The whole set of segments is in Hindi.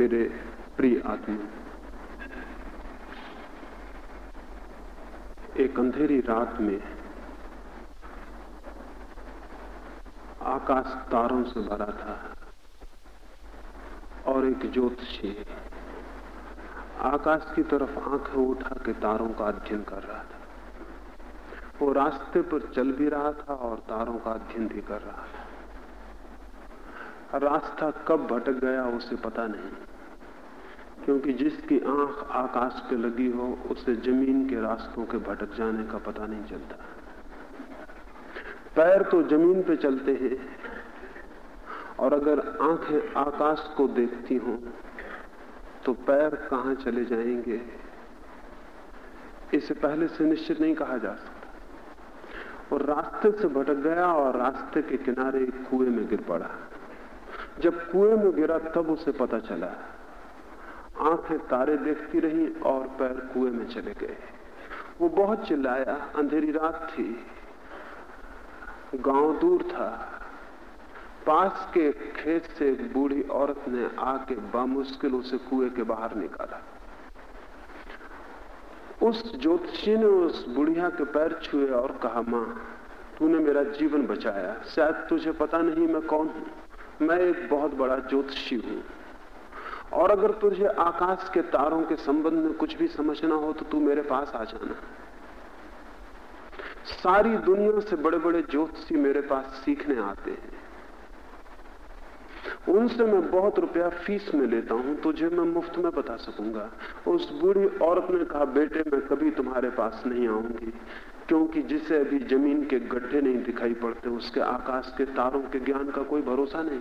मेरे प्रिय आत्मा। एक अंधेरी रात में आकाश तारों से भरा था और एक ज्योतिषी आकाश की तरफ़ आँखें उठा के तारों का अध्ययन कर रहा था। वो रास्ते पर चल भी रहा था और तारों का अध्ययन भी कर रहा था। रास्ता कब भटक गया उसे पता नहीं। क्योंकि जिसकी आँख आकाश पे लगी हो, उसे ज़मीन के रास्तों के भटक जाने का पता नहीं चलता। पैर तो ज़मीन पे चलते हैं, और अगर आँखें आकाश को देखती हों तो पैर कहाँ चले जाएँगे? इसे पहले से निश्चित नहीं कहा जा सकता। और रास्ते से भटक गया और रास्ते के किनारे कुएँ में गिर पड़ा। जब कुएँ में गिरा, तब उसे पता चला। आँखें तारे देखती रही और पैर कुएँ में चले गए। वो बहुत चिल्लाया, अंधेरी रात थी। गाँव दूर था। पास के खेत से एक बूढ़ी औरत ने आके बामुश्किल उसे कुएँ के बाहर निकाला। उस ज्योतिषी ने उस बुढ़िया के पैर छुए और कहा, माँ, तूने मेरा जीवन बचाया। शायद तुझे पता नहीं मैं कौन हूँ। मैं एक बहुत बड़ा ज्योतिषी हूँ। और अगर तुझे आकाश के तारों के संबंध में कुछ भी समझना हो तो तू मेरे पास आ जाना। सारी दुनिया से बड़े बड़े ज्योतिषी मेरे पास सीखने आते हैं। उनसे मैं बहुत रुपया फ़ीस में लेता हूँ, तुझे मैं मुफ़्त में बता सकूँगा। उस बूढ़ी औरत ने कहा, बेटे, मैं कभी तुम्हारे पास नहीं आऊँगी, क्योंकि जिसे अभी ज़मीन के गड्ढे नहीं दिखाई पड़ते, उसके आकाश के तारों के ज्ञान का कोई भरोसा नहीं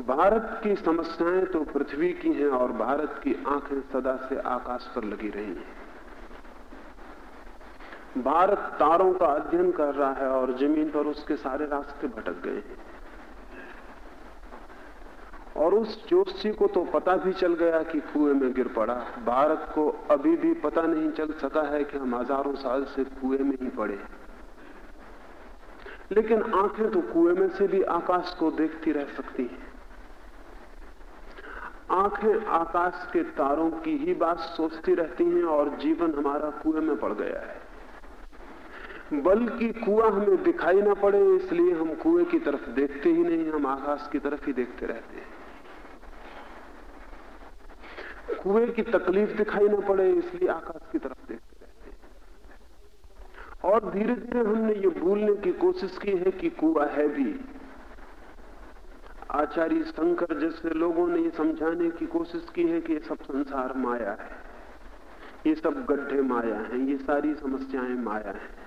भारत की समस्याएँ तो पृथ्वी की हैं और भारत की आँखें सदा से आकाश पर लगी रही हैं। भारत तारों का अध्ययन कर रहा है और ज़मीन पर उसके सारे रास्ते भटक गए हैं। और उस जोशी को तो पता भी चल गया कि कुएँ में गिर पड़ा। भारत को अभी भी पता नहीं चल सका है कि हम हज़ारों साल से कुएँ में ही पड़े लेकिन आँखें तो कुएँ में से भी आकाश को देखती रह सकती हैं। आँखें आकाश के तारों की ही बात सोचती रहती हैं और जीवन हमारा कुएँ में पड़ गया है। बल्कि कुआँ हमें दिखाई ना पड़े, इसलिए हम कुएँ की तरफ़ देखते ही नहीं, हम आकाश की तरफ़ ही देखते रहते हैं। कुएँ की तकलीफ़ दिखाई ना पड़े, इसलिए आकाश की तरफ़ देखते रहते हैं। और धीरे धीरे हमने ये भूलने की कोशिश की है कि कुआ है भी। आचार्य शंकर जैसे लोगों ने ये समझाने की कोशिश की है कि ये सब संसार माया है। ये सब गड्ढे माया हैं, ये सारी समस्याएँ माया हैं।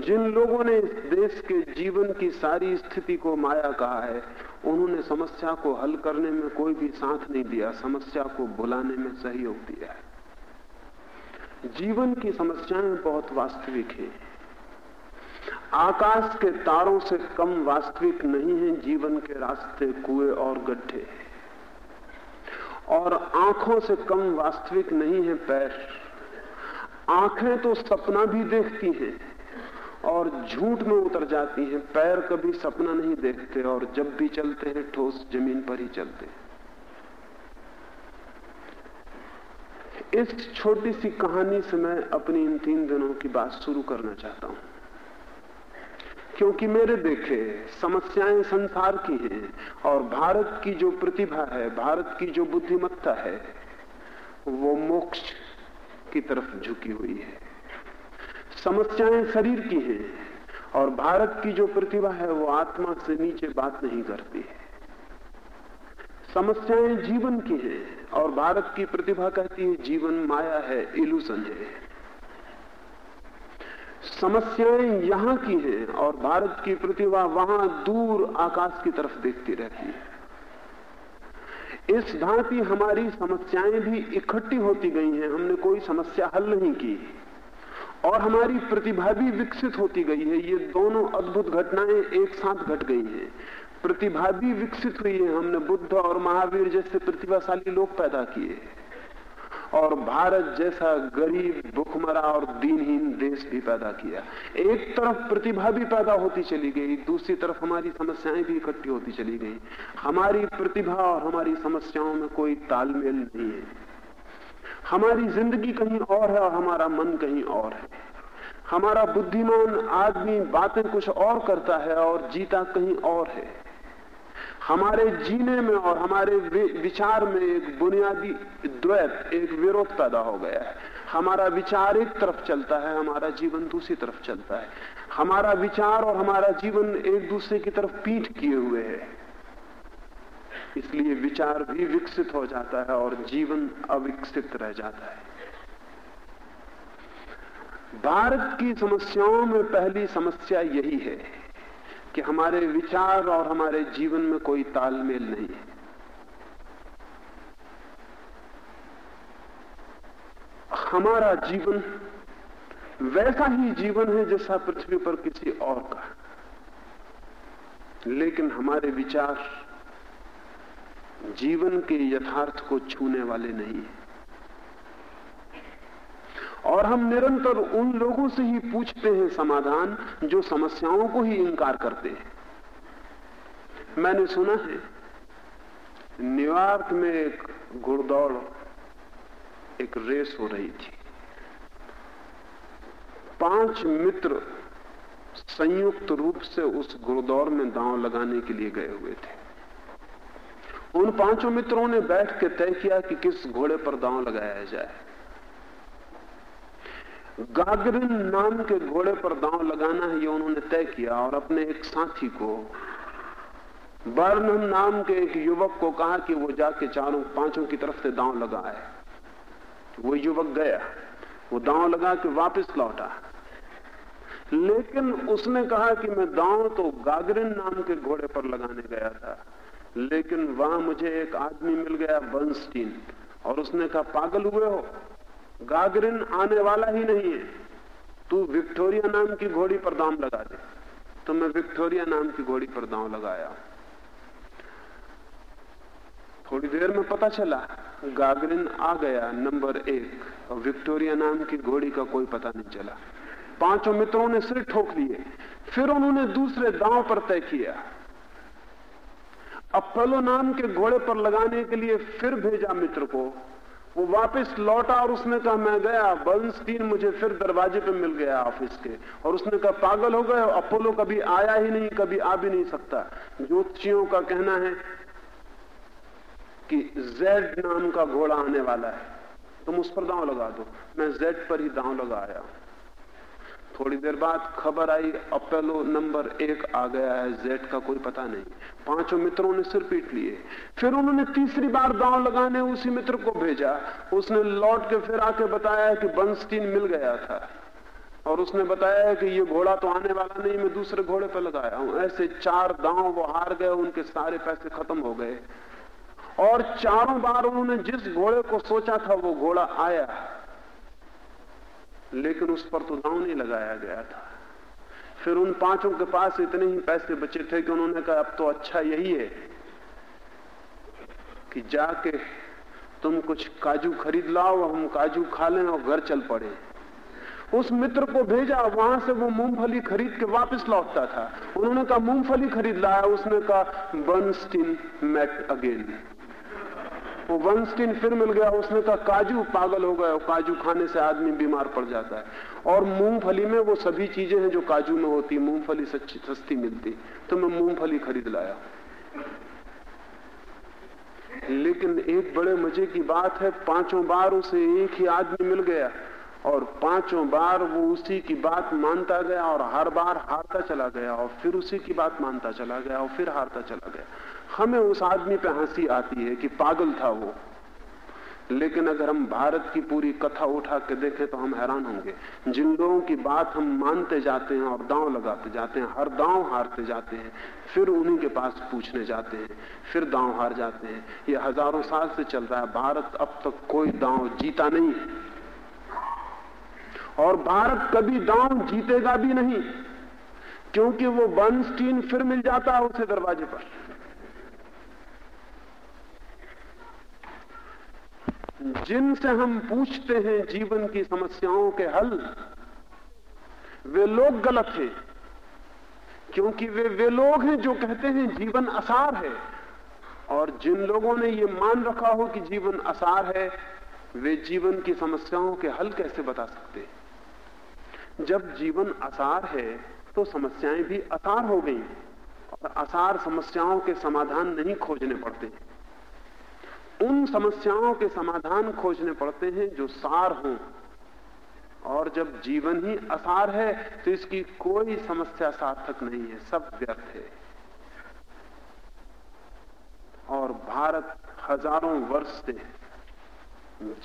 जिन लोगों ने इस देश के जीवन की सारी स्थिति को माया कहा है, उन्होंने समस्या को हल करने में कोई भी साथ नहीं दिया, समस्या को बुलाने में सहयोग दिया है। जीवन की समस्याएँ बहुत वास्तविक है। आकाश के तारों से कम वास्तविक नहीं है, जीवन के रास्ते कुएँ और गड्ढे और आँखों से कम वास्तविक नहीं है पैर। आँखें तो सपना भी देखती हैं और झूठ में उतर जाती हैं। पैर कभी सपना नहीं देखते और जब भी चलते हैं, ठोस ज़मीन पर ही चलते हैं। इस छोटी सी कहानी से मैं अपनी इन तीन दिनों की बात शुरू करना चाहता हूँ। क्योंकि मेरे देखे समस्याएँ संसार की हैं और भारत की जो प्रतिभा है, भारत की जो बुद्धिमत्ता है, वो मोक्ष की तरफ़ झुकी हुई है। समस्याएँ शरीर की हैं और भारत की जो प्रतिभा है, वो आत्मा से नीचे बात नहीं करती है। समस्याएँ जीवन की हैं और भारत की प्रतिभा कहती है, जीवन माया है इल्यूजन है। समस्याएँ यहाँ की हैं और भारत की प्रतिभा वहाँ दूर आकाश की तरफ़ देखती रहती है। इस भांति हमारी समस्याएँ भी इकट्ठी होती गई हैं। हमने कोई समस्या हल नहीं की। और हमारी प्रतिभा भी विकसित होती गई है। ये दोनों अद्भुत घटनाएँ एक साथ घट गई हैं। प्रतिभा भी विकसित हुई है। हमने बुद्ध और महावीर जैसे प्रतिभाशाली लोग पैदा किए। और भारत जैसा गरीब, भुखमरा और दीनहीन देश भी पैदा किया। एक तरफ़ प्रतिभा भी पैदा होती चली गई, दूसरी तरफ़ हमारी समस्याएँ भी इकट्ठी होती चली गई। हमारी प्रतिभा और हमारी समस्याओं में कोई तालमेल नहीं है। हमारी ज़िंदगी कहीं और है और हमारा मन कहीं और है। हमारा बुद्धिमान आदमी बातें कुछ और करता है और जीता कहीं और है। हमारे जीने में और हमारे विचार में एक बुनियादी द्वैत, एक विरोध पैदा हो गया है। हमारा विचार एक तरफ़ चलता है, हमारा जीवन दूसरी तरफ़ चलता है। हमारा विचार और हमारा जीवन एक दूसरे की तरफ़ पीठ किए हुए है। इसलिए विचार भी विकसित हो जाता है और जीवन अविकसित रह जाता है। भारत की समस्याओं में पहली समस्या यही है। कि हमारे विचार और हमारे जीवन में कोई तालमेल नहीं है। हमारा जीवन वैसा ही जीवन है जैसा पृथ्वी पर किसी और का लेकिन हमारे विचार जीवन के यथार्थ को छूने वाले नहीं है। और हम निरंतर उन लोगों से ही पूछते हैं समाधान, जो समस्याओं को ही इंकार करते हैं। मैंने सुना है, न्यूयॉर्क में एक घुड़दौड़ एक रेस हो रही थी। पाँच मित्र संयुक्त रूप से उस घुड़दौड़ में दांव लगाने के लिए गए हुए थे। उन पाँचों मित्रों ने बैठ के तय किया कि किस घोड़े पर दांव लगाया जाए। गागरिन नाम के घोड़े पर दांव लगाना है, ये उन्होंने तय किया और अपने एक साथी को बर्नम नाम के एक युवक को कहा कि वो जाके चारों पाँचों की तरफ़ से दांव लगाए। वो युवक गया। वो दांव लगा के वापस लौटा। लेकिन उसने कहा कि मैं दांव तो गागरिन नाम के घोड़े पर लगाने गया था, लेकिन वहाँ मुझे एक आदमी मिल गया बंस्टीन और उसने कहा, पागल हुए हो? गागरिन आने वाला ही नहीं है। तू विक्टोरिया नाम की घोड़ी पर दाम लगा दे। तो मैं विक्टोरिया नाम की घोड़ी पर दाम लगाया। थोड़ी देर में पता चला, गागरिन आ गया नंबर एक। और विक्टोरिया नाम की घोड़ी का कोई पता नहीं चला। पाँचों मित्रों ने सिर ठोक लिए। फिर उन्होंने दूसरे दांव पर तय किया। अपोलो नाम के घोड़े पर लगाने के लिए फिर भेजा मित्र को। वो वापस लौटा और उसने कहा, मैं गया बर्नस्टीन मुझे फिर दरवाजे पे मिल गया ऑफ़िस के। और उसने कहा, पागल हो गए अपोलो कभी आया ही नहीं, कभी आ भी नहीं सकता। ज्योतिषियों का कहना है कि जेड नाम का घोड़ा आने वाला है। तुम उस पर दांव लगा दो। मैं जेड पर ही दांव लगाया थोड़ी देर बाद खबर आई, अपेलो नंबर एक आ गया है, जेड का कोई पता नहीं। पाँचों मित्रों ने सिर पीट लिए। फिर उन्होंने तीसरी बार दांव लगाने उसी मित्र को भेजा। उसने लौट के फिर आके बताया कि बंस्टीन मिल गया था। और उसने बताया कि ये घोड़ा तो आने वाला नहीं, मैं दूसरे घोड़े पर लगाया हूँ। ऐसे चार दांव वो हार गए, उनके सारे पैसे खत्म हो गए। और चारों बार उन्होंने जिस घोड़े को सोचा था, वो घोड़ा आया। लेकिन उस पर तो दांव नहीं लगाया गया था। फिर उन पाँचों के पास इतने ही पैसे बचे थे कि उन्होंने कहा, अब तो अच्छा यही है कि जाके तुम कुछ काजू खरीद लाओ, हम काजू खा लें और घर चल पड़े। उस मित्र को भेजा, वहाँ से वो मूंगफली खरीद के वापस लौटता था। उन्होंने कहा, मूंगफली खरीद लाया। उसने कहा, बर्नस्टीन मेट अगेन। वो वंस्टिन फिर मिल गया, उसने कहा, काजू, पागल हो गया काजू खाने से आदमी बीमार पड़ जाता है। और मूंगफली में वो सभी चीज़ें हैं जो काजू में होती, मूंगफली सच्ची, सस्ती मिलती। तो मैं मूंगफली खरीद लाया। लेकिन एक बड़े मज़े की बात है, पाँचों बार उसे एक ही आदमी मिल गया, और पाँचों बार वो उसी की बात मानता गया, और हर बार हारता चला गया, और फिर उसी की बात मानता चला गया, और फिर हारता चला गया। हमें उस आदमी पे हँसी आती है कि पागल था वो। लेकिन अगर हम भारत की पूरी कथा उठा के देखें तो हम हैरान होंगे। जिन लोगों की बात हम मानते जाते हैं और दांव लगाते जाते हैं, हर दांव हारते जाते हैं, फिर उन्हीं के पास पूछने जाते हैं, फिर दांव हार जाते हैं। ये हज़ारों साल से चल रहा है, भारत अब तक कोई दांव जीता नहीं है। और भारत कभी दांव जीतेगा भी नहीं, क्योंकि वो बर्नस्टीन फिर मिल जाता है उसे दरवाजे पर। जिनसे हम पूछते हैं जीवन की समस्याओं के हल, वे लोग गलत हैं, क्योंकि वे वे लोग हैं जो कहते हैं जीवन आसार है। और जिन लोगों ने ये मान रखा हो कि जीवन आसार है, वे जीवन की समस्याओं के हल कैसे बता सकते हैं? जब जीवन आसार है तो समस्याएँ भी आसार हो गई और आसार समस्याओं के समाधान नहीं खोजने पड़ते। उन समस्याओं के समाधान खोजने पड़ते हैं जो सार हों। और जब जीवन ही असार है तो इसकी कोई समस्या सार्थक नहीं है, सब व्यर्थ है। और भारत हज़ारों वर्ष से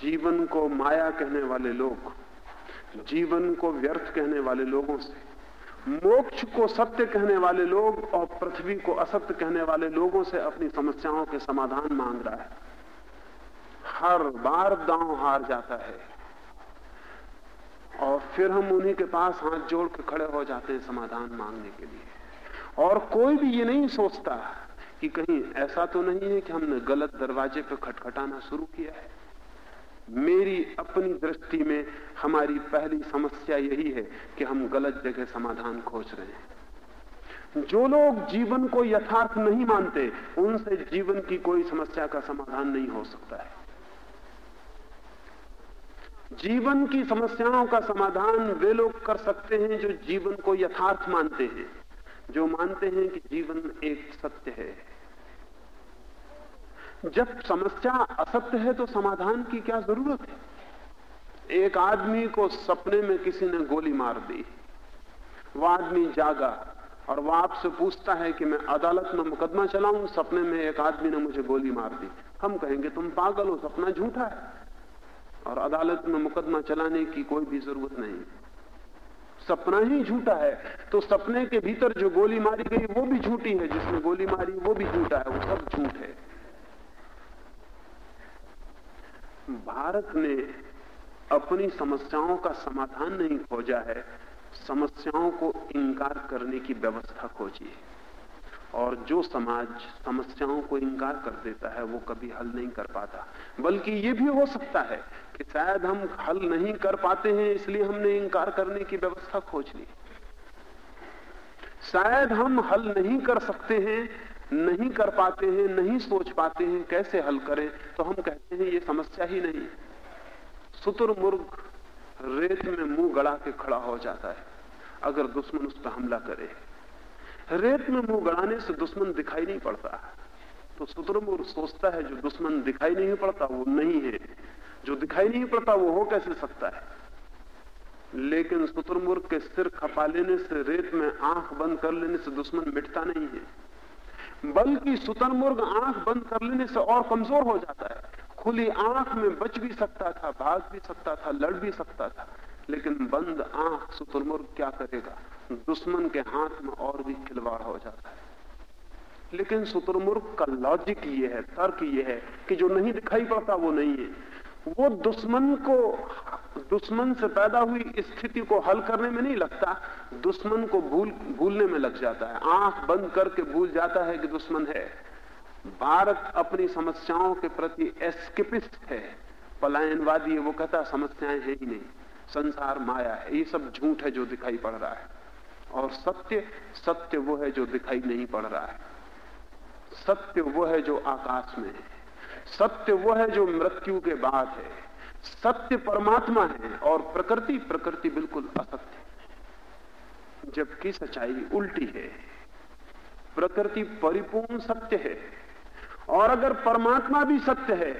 जीवन को माया कहने वाले लोग, जीवन को व्यर्थ कहने वाले लोगों से, मोक्ष को सत्य कहने वाले लोग और पृथ्वी को असत्य कहने वाले लोगों से अपनी समस्याओं के समाधान मांग रहा है। हर बार दांव हार जाता है। और फिर हम उन्हीं के पास हाथ जोड़ के खड़े हो जाते हैं समाधान मांगने के लिए। और कोई भी ये नहीं सोचता कि कहीं ऐसा तो नहीं है कि हमने गलत दरवाजे पर खटखटाना शुरू किया है। मेरी अपनी दृष्टि में हमारी पहली समस्या यही है कि हम गलत जगह समाधान खोज रहे हैं। जो लोग जीवन को यथार्थ नहीं मानते, उनसे जीवन की कोई समस्या का समाधान नहीं हो सकता है। जीवन की समस्याओं का समाधान वे लोग कर सकते हैं जो जीवन को यथार्थ मानते हैं, जो मानते हैं कि जीवन एक सत्य है। जब समस्या असत्य है तो समाधान की क्या ज़रूरत है? एक आदमी को सपने में किसी ने गोली मार दी। वह आदमी जागा और वह आपसे पूछता है कि मैं अदालत में मुकदमा चलाऊं, सपने में एक आदमी ने मुझे गोली मार दी। हम कहेंगे, तुम पागल हो, सपना झूठा है। और अदालत में मुकदमा चलाने की कोई भी ज़रूरत नहीं। सपना ही झूठा है तो सपने के भीतर जो गोली मारी गई, वो भी झूठी है। जिसने गोली मारी, वो भी झूठा है, वो सब झूठ है। भारत ने अपनी समस्याओं का समाधान नहीं खोजा है। समस्याओं को इंकार करने की व्यवस्था खोजी है। और जो समाज समस्याओं को इंकार कर देता है, वो कभी हल नहीं कर पाता। बल्कि ये भी हो सकता है कि शायद हम हल नहीं कर पाते हैं, इसलिए हमने इंकार करने की व्यवस्था खोज ली। शायद हम हल नहीं कर सकते हैं, नहीं कर पाते हैं, नहीं सोच पाते हैं, कैसे हल करें? तो हम कहते हैं, ये समस्या ही नहीं। सुतुर मुर्ग रेत में मुँह गड़ा के खड़ा हो जाता है, अगर दुश्मन उस पर हमला करे। रेत में मुँह गड़ाने से दुश्मन दिखाई नहीं पड़ता। तो शुतुरमुर्ग सोचता है, जो दुश्मन दिखाई नहीं पड़ता, वो नहीं है। जो दिखाई नहीं पड़ता वो हो कैसे सकता है? लेकिन शुतुरमुर्ग के सिर खपा लेने से, रेत में आँख बंद कर लेने से दुश्मन मिटता नहीं है। बल्कि शुतुरमुर्ग आँख बंद कर लेने से और कमज़ोर हो जाता है। खुली आँख में बच भी सकता था, भाग भी सकता था, लड़ भी सकता था। लेकिन बंद आँख शुतुरमुर्ग क्या करेगा? दुश्मन के हाथ में और भी खिलवाड़ हो जाता है। लेकिन शुतुरमुर्ग का लॉजिक ये है, तर्क ये है कि जो नहीं दिखाई पड़ता वो नहीं है। वो दुश्मन को, दुश्मन से पैदा हुई स्थिति को हल करने में नहीं लगता, दुश्मन को भूल, भूलने में लग जाता है। आँख बंद करके भूल जाता है कि दुश्मन है। भारत अपनी समस्याओं के प्रति एस्किपिस्ट है। पलायनवादी है, वो कहता समस्याएँ है ही नहीं। संसार माया है। ये सब झूठ है जो दिखाई पड़ रहा है। और सत्य सत्य वो है जो दिखाई नहीं पड़ रहा है। सत्य वो है जो आकाश में है। सत्य वो है जो मृत्यु के बाद है। सत्य परमात्मा है और प्रकृति प्रकृति बिल्कुल असत्य जबकि सच्चाई उल्टी है। प्रकृति परिपूर्ण सत्य है और अगर परमात्मा भी सत्य है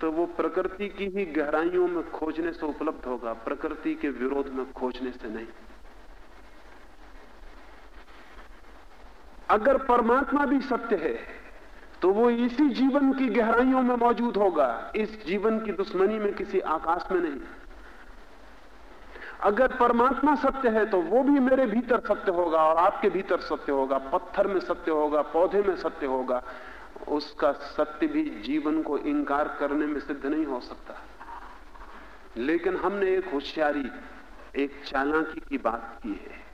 तो वो प्रकृति की ही गहराइयों में खोजने से उपलब्ध होगा, प्रकृति के विरोध में खोजने से नहीं। अगर परमात्मा भी सत्य है तो वो इसी जीवन की गहराइयों में मौजूद होगा। इस जीवन की दुश्मनी में किसी आकाश में नहीं। अगर परमात्मा सत्य है तो वो भी मेरे भीतर सत्य होगा और आपके भीतर सत्य होगा। पत्थर में सत्य होगा, पौधे में सत्य होगा। उसका सत्य भी जीवन को इंकार करने में सिद्ध नहीं हो सकता। लेकिन हमने एक होशियारी, एक चालाकी की बात की है।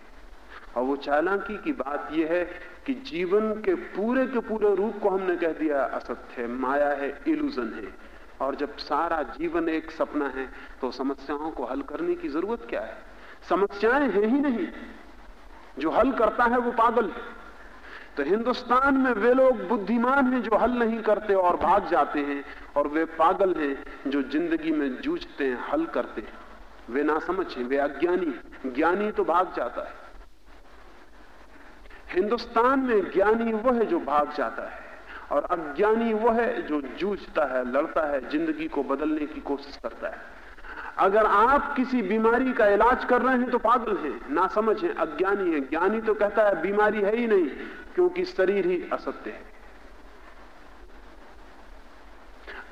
और वो चालाकी की बात यह है कि जीवन के पूरे के पूरे रूप को हमने कह दिया असत्य है, माया है इल्यूजन है। और जब सारा जीवन एक सपना है तो समस्याओं को हल करने की ज़रूरत क्या है? समस्याएँ हैं ही नहीं। जो हल करता है वो पागल है। तो हिंदुस्तान में वे लोग बुद्धिमान हैं जो हल नहीं करते और भाग जाते हैं, और वे पागल हैं जो ज़िंदगी में जूझते हैं, हल करते हैं। वे ना समझ वे अज्ञानी ज्ञानी तो भाग जाता है। हिंदुस्तान में ज्ञानी वो है जो भाग जाता है और अज्ञानी वो है जो जूझता है, लड़ता है, ज़िंदगी को बदलने की कोशिश करता है। अगर आप किसी बीमारी का इलाज कर रहे हैं तो पागल हैं ना समझ हैं, अज्ञानी है। ज्ञानी तो कहता है, बीमारी है ही नहीं, क्योंकि शरीर ही असत्य है।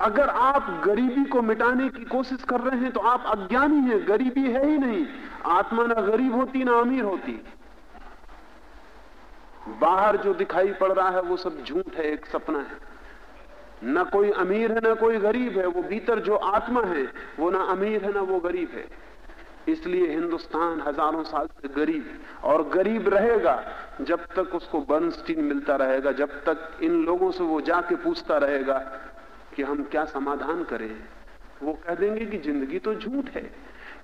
अगर आप गरीबी को मिटाने की कोशिश कर रहे हैं तो आप अज्ञानी हैं, गरीबी है ही नहीं। आत्मा ना गरीब होती, ना अमीर होती। बाहर जो दिखाई पड़ रहा है, वो सब झूठ है, एक सपना है। न कोई अमीर है, ना कोई गरीब है, वो भीतर जो आत्मा है, वो ना अमीर है, ना वो गरीब है। इसलिए हिंदुस्तान हज़ारों साल से गरीब, और गरीब रहेगा जब तक उसको बर्नस्टीन मिलता रहेगा, जब तक इन लोगों से वो जाके पूछता रहेगा कि हम क्या समाधान करें। वो कह देंगे कि ज़िंदगी तो झूठ है।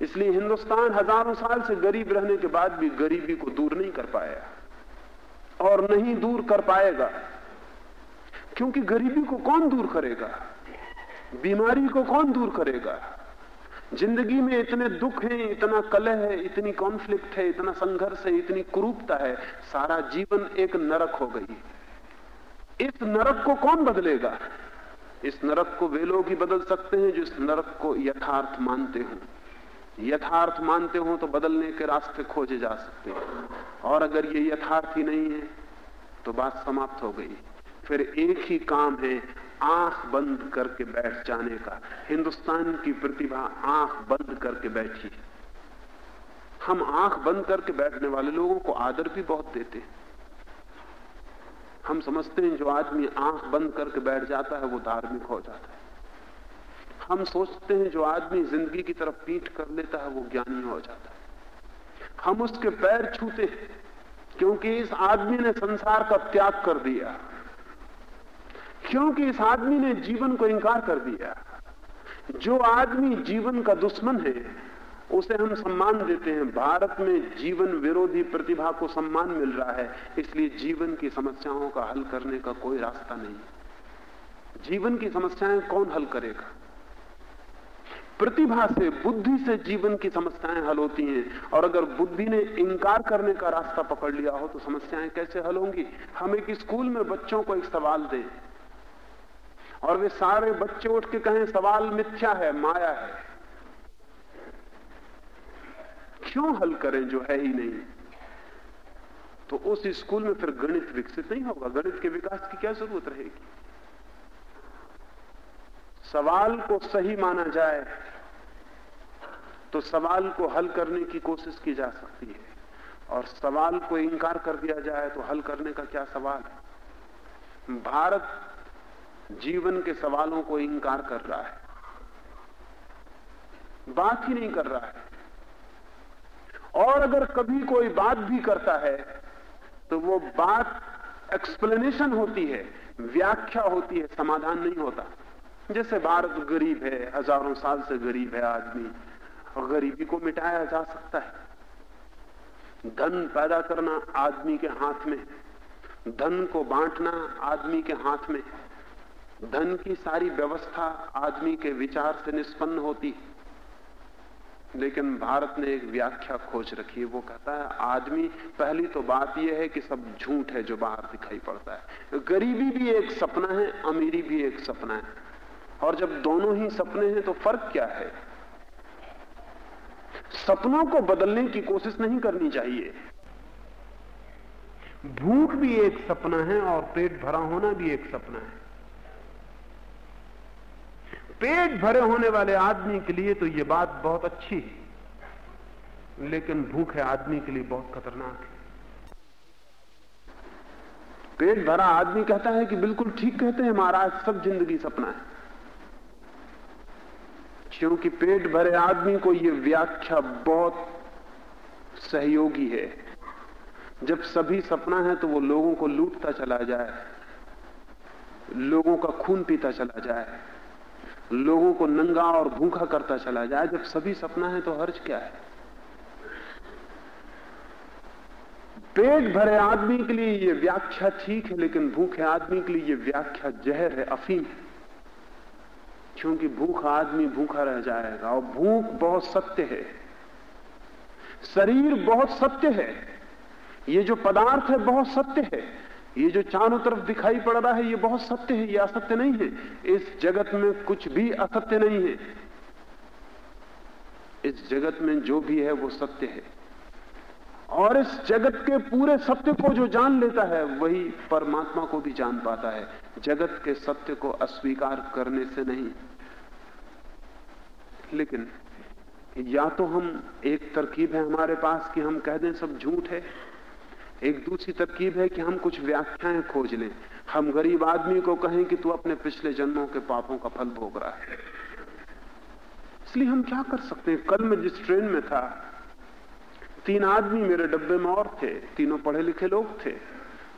इसलिए हिंदुस्तान हज़ारों साल से गरीब रहने के बाद भी गरीबी को दूर नहीं कर पाया। और नहीं दूर कर पाएगा। क्योंकि गरीबी को कौन दूर करेगा? बीमारी को कौन दूर करेगा? ज़िंदगी में इतने दुख हैं, इतना कलह है, इतनी कॉन्फ्लिक्ट है, इतना संघर्ष है, इतनी कुरूपता है, सारा जीवन एक नरक हो गई। इस नरक को कौन बदलेगा? इस नरक को वे लोग ही बदल सकते हैं जो इस नरक को यथार्थ मानते हो। यथार्थ मानते हो तो बदलने के रास्ते खोजे जा सकते हैं। और अगर ये यथार्थ ही नहीं है तो बात समाप्त हो गई। फिर एक ही काम है, आँख बंद करके बैठ जाने का। हिंदुस्तान की प्रतिभा आँख बंद करके बैठी हम आँख बंद करके बैठने वाले लोगों को आदर भी बहुत देते हम समझते हैं, जो आदमी आँख बंद करके बैठ जाता है, वो धार्मिक हो जाता है। हम सोचते हैं जो आदमी ज़िंदगी की तरफ़ पीठ कर लेता है, वो ज्ञानी हो जाता है। हम उसके पैर छूते क्योंकि इस आदमी ने संसार का त्याग कर दिया। क्योंकि इस आदमी ने जीवन को इंकार कर दिया। जो आदमी जीवन का दुश्मन है, उसे हम सम्मान देते हैं। भारत में जीवन विरोधी प्रतिभा को सम्मान मिल रहा है, इसलिए जीवन की समस्याओं का हल करने का कोई रास्ता नहीं जीवन की समस्याएँ कौन हल करेगा? प्रतिभा से, बुद्धि से जीवन की समस्याएँ हल होती हैं। और अगर बुद्धि ने इंकार करने का रास्ता पकड़ लिया हो तो समस्याएँ कैसे हल होंगी? हम एक स्कूल में बच्चों को एक सवाल दें। और वे सारे बच्चे उठ के कहें, सवाल मिथ्या है, माया है। क्यों हल करें जो है ही नहीं? तो उस स्कूल में फिर गणित विकसित नहीं होगा। गणित के विकास की क्या ज़रूरत रहेगी? सवाल को सही माना जाए तो सवाल को हल करने की कोशिश की जा सकती है। और सवाल को इंकार कर दिया जाए तो हल करने का क्या सवाल है? भारत जीवन के सवालों को इंकार कर रहा है। बात ही नहीं कर रहा है। और अगर कभी कोई बात भी करता है तो वो बात एक्सप्लेनेशन होती है, व्याख्या होती है, समाधान नहीं होता। जैसे भारत गरीब है, हज़ारों साल से गरीब है आदमी, और गरीबी को मिटाया जा सकता है। धन पैदा करना आदमी के हाथ में, धन को बांटना आदमी के हाथ में। धन की सारी व्यवस्था आदमी के विचार से निष्पन्न होती लेकिन भारत ने एक व्याख्या खोज रखी है, वो कहता है, आदमी, पहली तो बात यह है कि सब झूठ है जो बाहर दिखाई पड़ता है। गरीबी भी एक सपना है, अमीरी भी एक सपना है। और जब दोनों ही सपने हैं तो फ़र्क क्या है? सपनों को बदलने की कोशिश नहीं करनी चाहिए। भूख भी एक सपना है और पेट भरा होना भी एक सपना है। पेट भरे होने वाले आदमी के लिए तो ये बात बहुत अच्छी है, लेकिन भूख है आदमी के लिए बहुत खतरनाक है। पेट भरा आदमी कहता है कि बिल्कुल ठीक कहते हैं, महाराज, सब ज़िंदगी सपना है। क्योंकि पेट भरे आदमी को यह व्याख्या बहुत सहयोगी है। जब सभी सपना है तो वो लोगों को लूटता चला जाए, लोगों का खून पीता चला जाए, लोगों को नंगा और भूखा करता चला जाए। जब सभी सपना है तो हर्ज क्या है? पेट भरे आदमी के लिए यह व्याख्या ठीक है, लेकिन भूखे आदमी के लिए यह व्याख्या जहर है, अफीम क्योंकि भूखा आदमी भूखा रह जाएगा और भूख बहुत सत्य है। शरीर बहुत सत्य है। ये जो पदार्थ है, बहुत सत्य है। ये जो चारों तरफ़ दिखाई पड़ रहा है, ये बहुत सत्य है, ये असत्य नहीं है। इस जगत में कुछ भी असत्य नहीं है। इस जगत में जो भी है, वो सत्य है। और इस जगत के पूरे सत्य को जो जान लेता है, वही परमात्मा को भी जान पाता है। जगत के सत्य को अस्वीकार करने से नहीं। लेकिन या तो हम एक तरकीब है हमारे पास कि हम कह दें सब झूठ है, एक दूसरी तरकीब है कि हम कुछ व्याख्याएँ खोज लें। हम गरीब आदमी को कहें कि तू अपने पिछले जन्मों के पापों का फल भोग रहा है। इसलिए हम क्या कर सकते हैं? कल मैं जिस ट्रेन में था, तीन आदमी मेरे डब्बे में और थे, तीनों पढ़े लिखे लोग थे।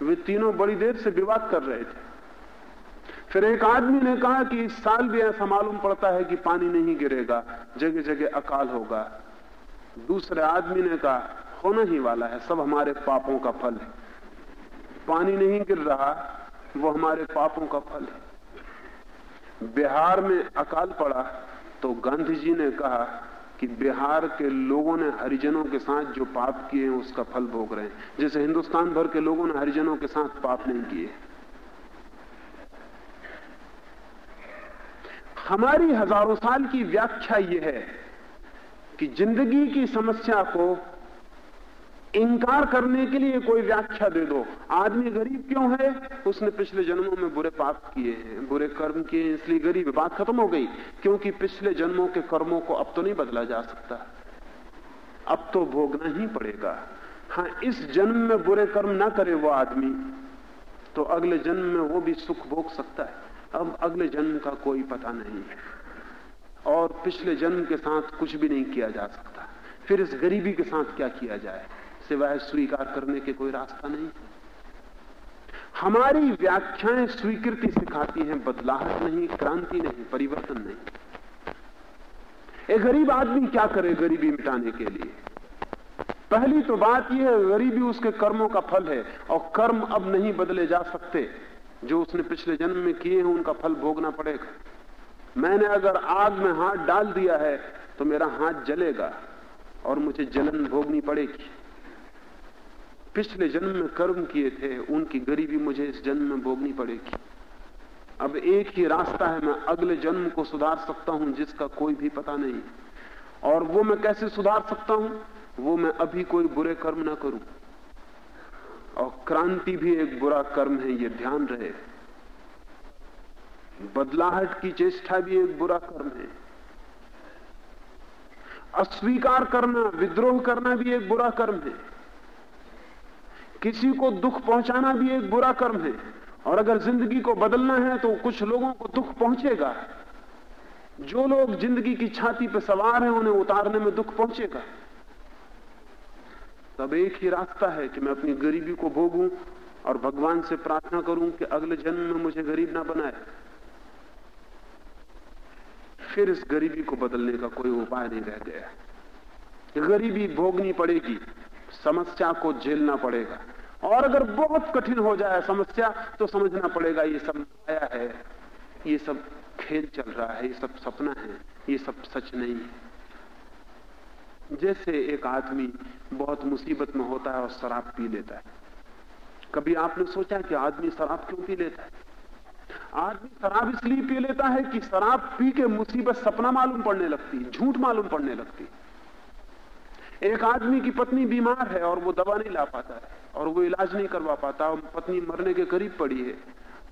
वे तीनों बड़ी देर से विवाद कर रहे थे। फिर एक आदमी ने कहा कि इस साल भी ऐसा मालूम पड़ता है कि पानी नहीं गिरेगा जगह जगह अकाल होगा। दूसरे आदमी ने कहा, होना ही वाला है, सब हमारे पापों का फल है। पानी नहीं गिर रहा, वो हमारे पापों का फल है। बिहार में अकाल पड़ा तो गांधी जी ने कहा कि बिहार के लोगों ने हरिजनों के साथ जो पाप किए हैं, उसका फल भोग रहे हैं। जैसे हिंदुस्तान भर के लोगों ने हरिजनों के साथ पाप नहीं किए। हमारी हज़ारों साल की व्याख्या यह है कि ज़िंदगी की समस्या को इंकार करने के लिए कोई व्याख्या दे दो। आदमी गरीब क्यों है? उसने पिछले जन्मों में बुरे पाप किए हैं, बुरे कर्म किए हैं, इसलिए गरीब। बात खत्म हो गई, क्योंकि पिछले जन्मों के कर्मों को अब तो नहीं बदला जा सकता। अब तो भोगना ही पड़ेगा। हाँ इस जन्म में बुरे कर्म ना करे वो आदमी तो अगले जन्म में वो भी सुख भोग सकता है। अब अगले जन्म का कोई पता नहीं और पिछले जन्म के साथ कुछ भी नहीं किया जा सकता। फिर इस गरीबी के साथ क्या किया जाए? सिवाय स्वीकार करने के कोई रास्ता नहीं हमारी व्याख्याएँ स्वीकृति सिखाती हैं, बदलाहट नहीं, क्रांति नहीं, परिवर्तन नहीं। एक गरीब आदमी क्या करे गरीबी मिटाने के लिए? पहली तो बात यह है, गरीबी उसके कर्मों का फल है, और कर्म अब नहीं बदले जा सकते। जो उसने पिछले जन्म में किए हैं, उनका फल भोगना पड़ेगा। मैंने अगर आग में हाथ डाल दिया है तो मेरा हाथ जलेगा और मुझे जलन भोगनी पड़ेगी। पिछले जन्म में कर्म किए थे, उनकी गरीबी मुझे इस जन्म में भोगनी पड़ेगी। अब एक ही रास्ता है, मैं अगले जन्म को सुधार सकता हूँ, जिसका कोई भी पता नहीं। और वो मैं कैसे सुधार सकता हूँ, वो मैं अभी कोई बुरे कर्म ना करूँ। और क्रांति भी एक बुरा कर्म है, ये ध्यान रहे। बदलाहट की चेष्टा भी एक बुरा कर्म है। अस्वीकार करना, विद्रोह करना भी एक बुरा कर्म है। किसी को दुख पहुंचाना भी एक बुरा कर्म है। और अगर ज़िंदगी को बदलना है तो कुछ लोगों को दुख पहुंचेगा। जो लोग ज़िंदगी की छाती पर सवार हैं, उन्हें उतारने में दुख पहुंचेगा। तब एक ही रास्ता है कि मैं अपनी गरीबी को भोगूं और भगवान से प्रार्थना करूँ कि अगले जन्म में मुझे गरीब ना बनाए। फिर इस गरीबी को बदलने का कोई उपाय नहीं रह गया। गरीबी भोगनी पड़ेगी, समस्या को झेलना पड़ेगा। और अगर बहुत कठिन हो जाए समस्या तो समझना पड़ेगा ये सब आया है, ये सब खेल चल रहा है, ये सब सपना है, ये सब सच नहीं है। जैसे एक आदमी बहुत मुसीबत में होता है और शराब पी लेता है। कभी आपने सोचा कि आदमी शराब क्यों पी लेता है? आदमी शराब इसलिए पी लेता है कि शराब पी के मुसीबत सपना मालूम पड़ने लगती है, झूठ मालूम पड़ने लगती है। एक आदमी की पत्नी बीमार है और वो दवा नहीं ला पाता है और वो इलाज नहीं करवा पाता और पत्नी मरने के करीब पड़ी है।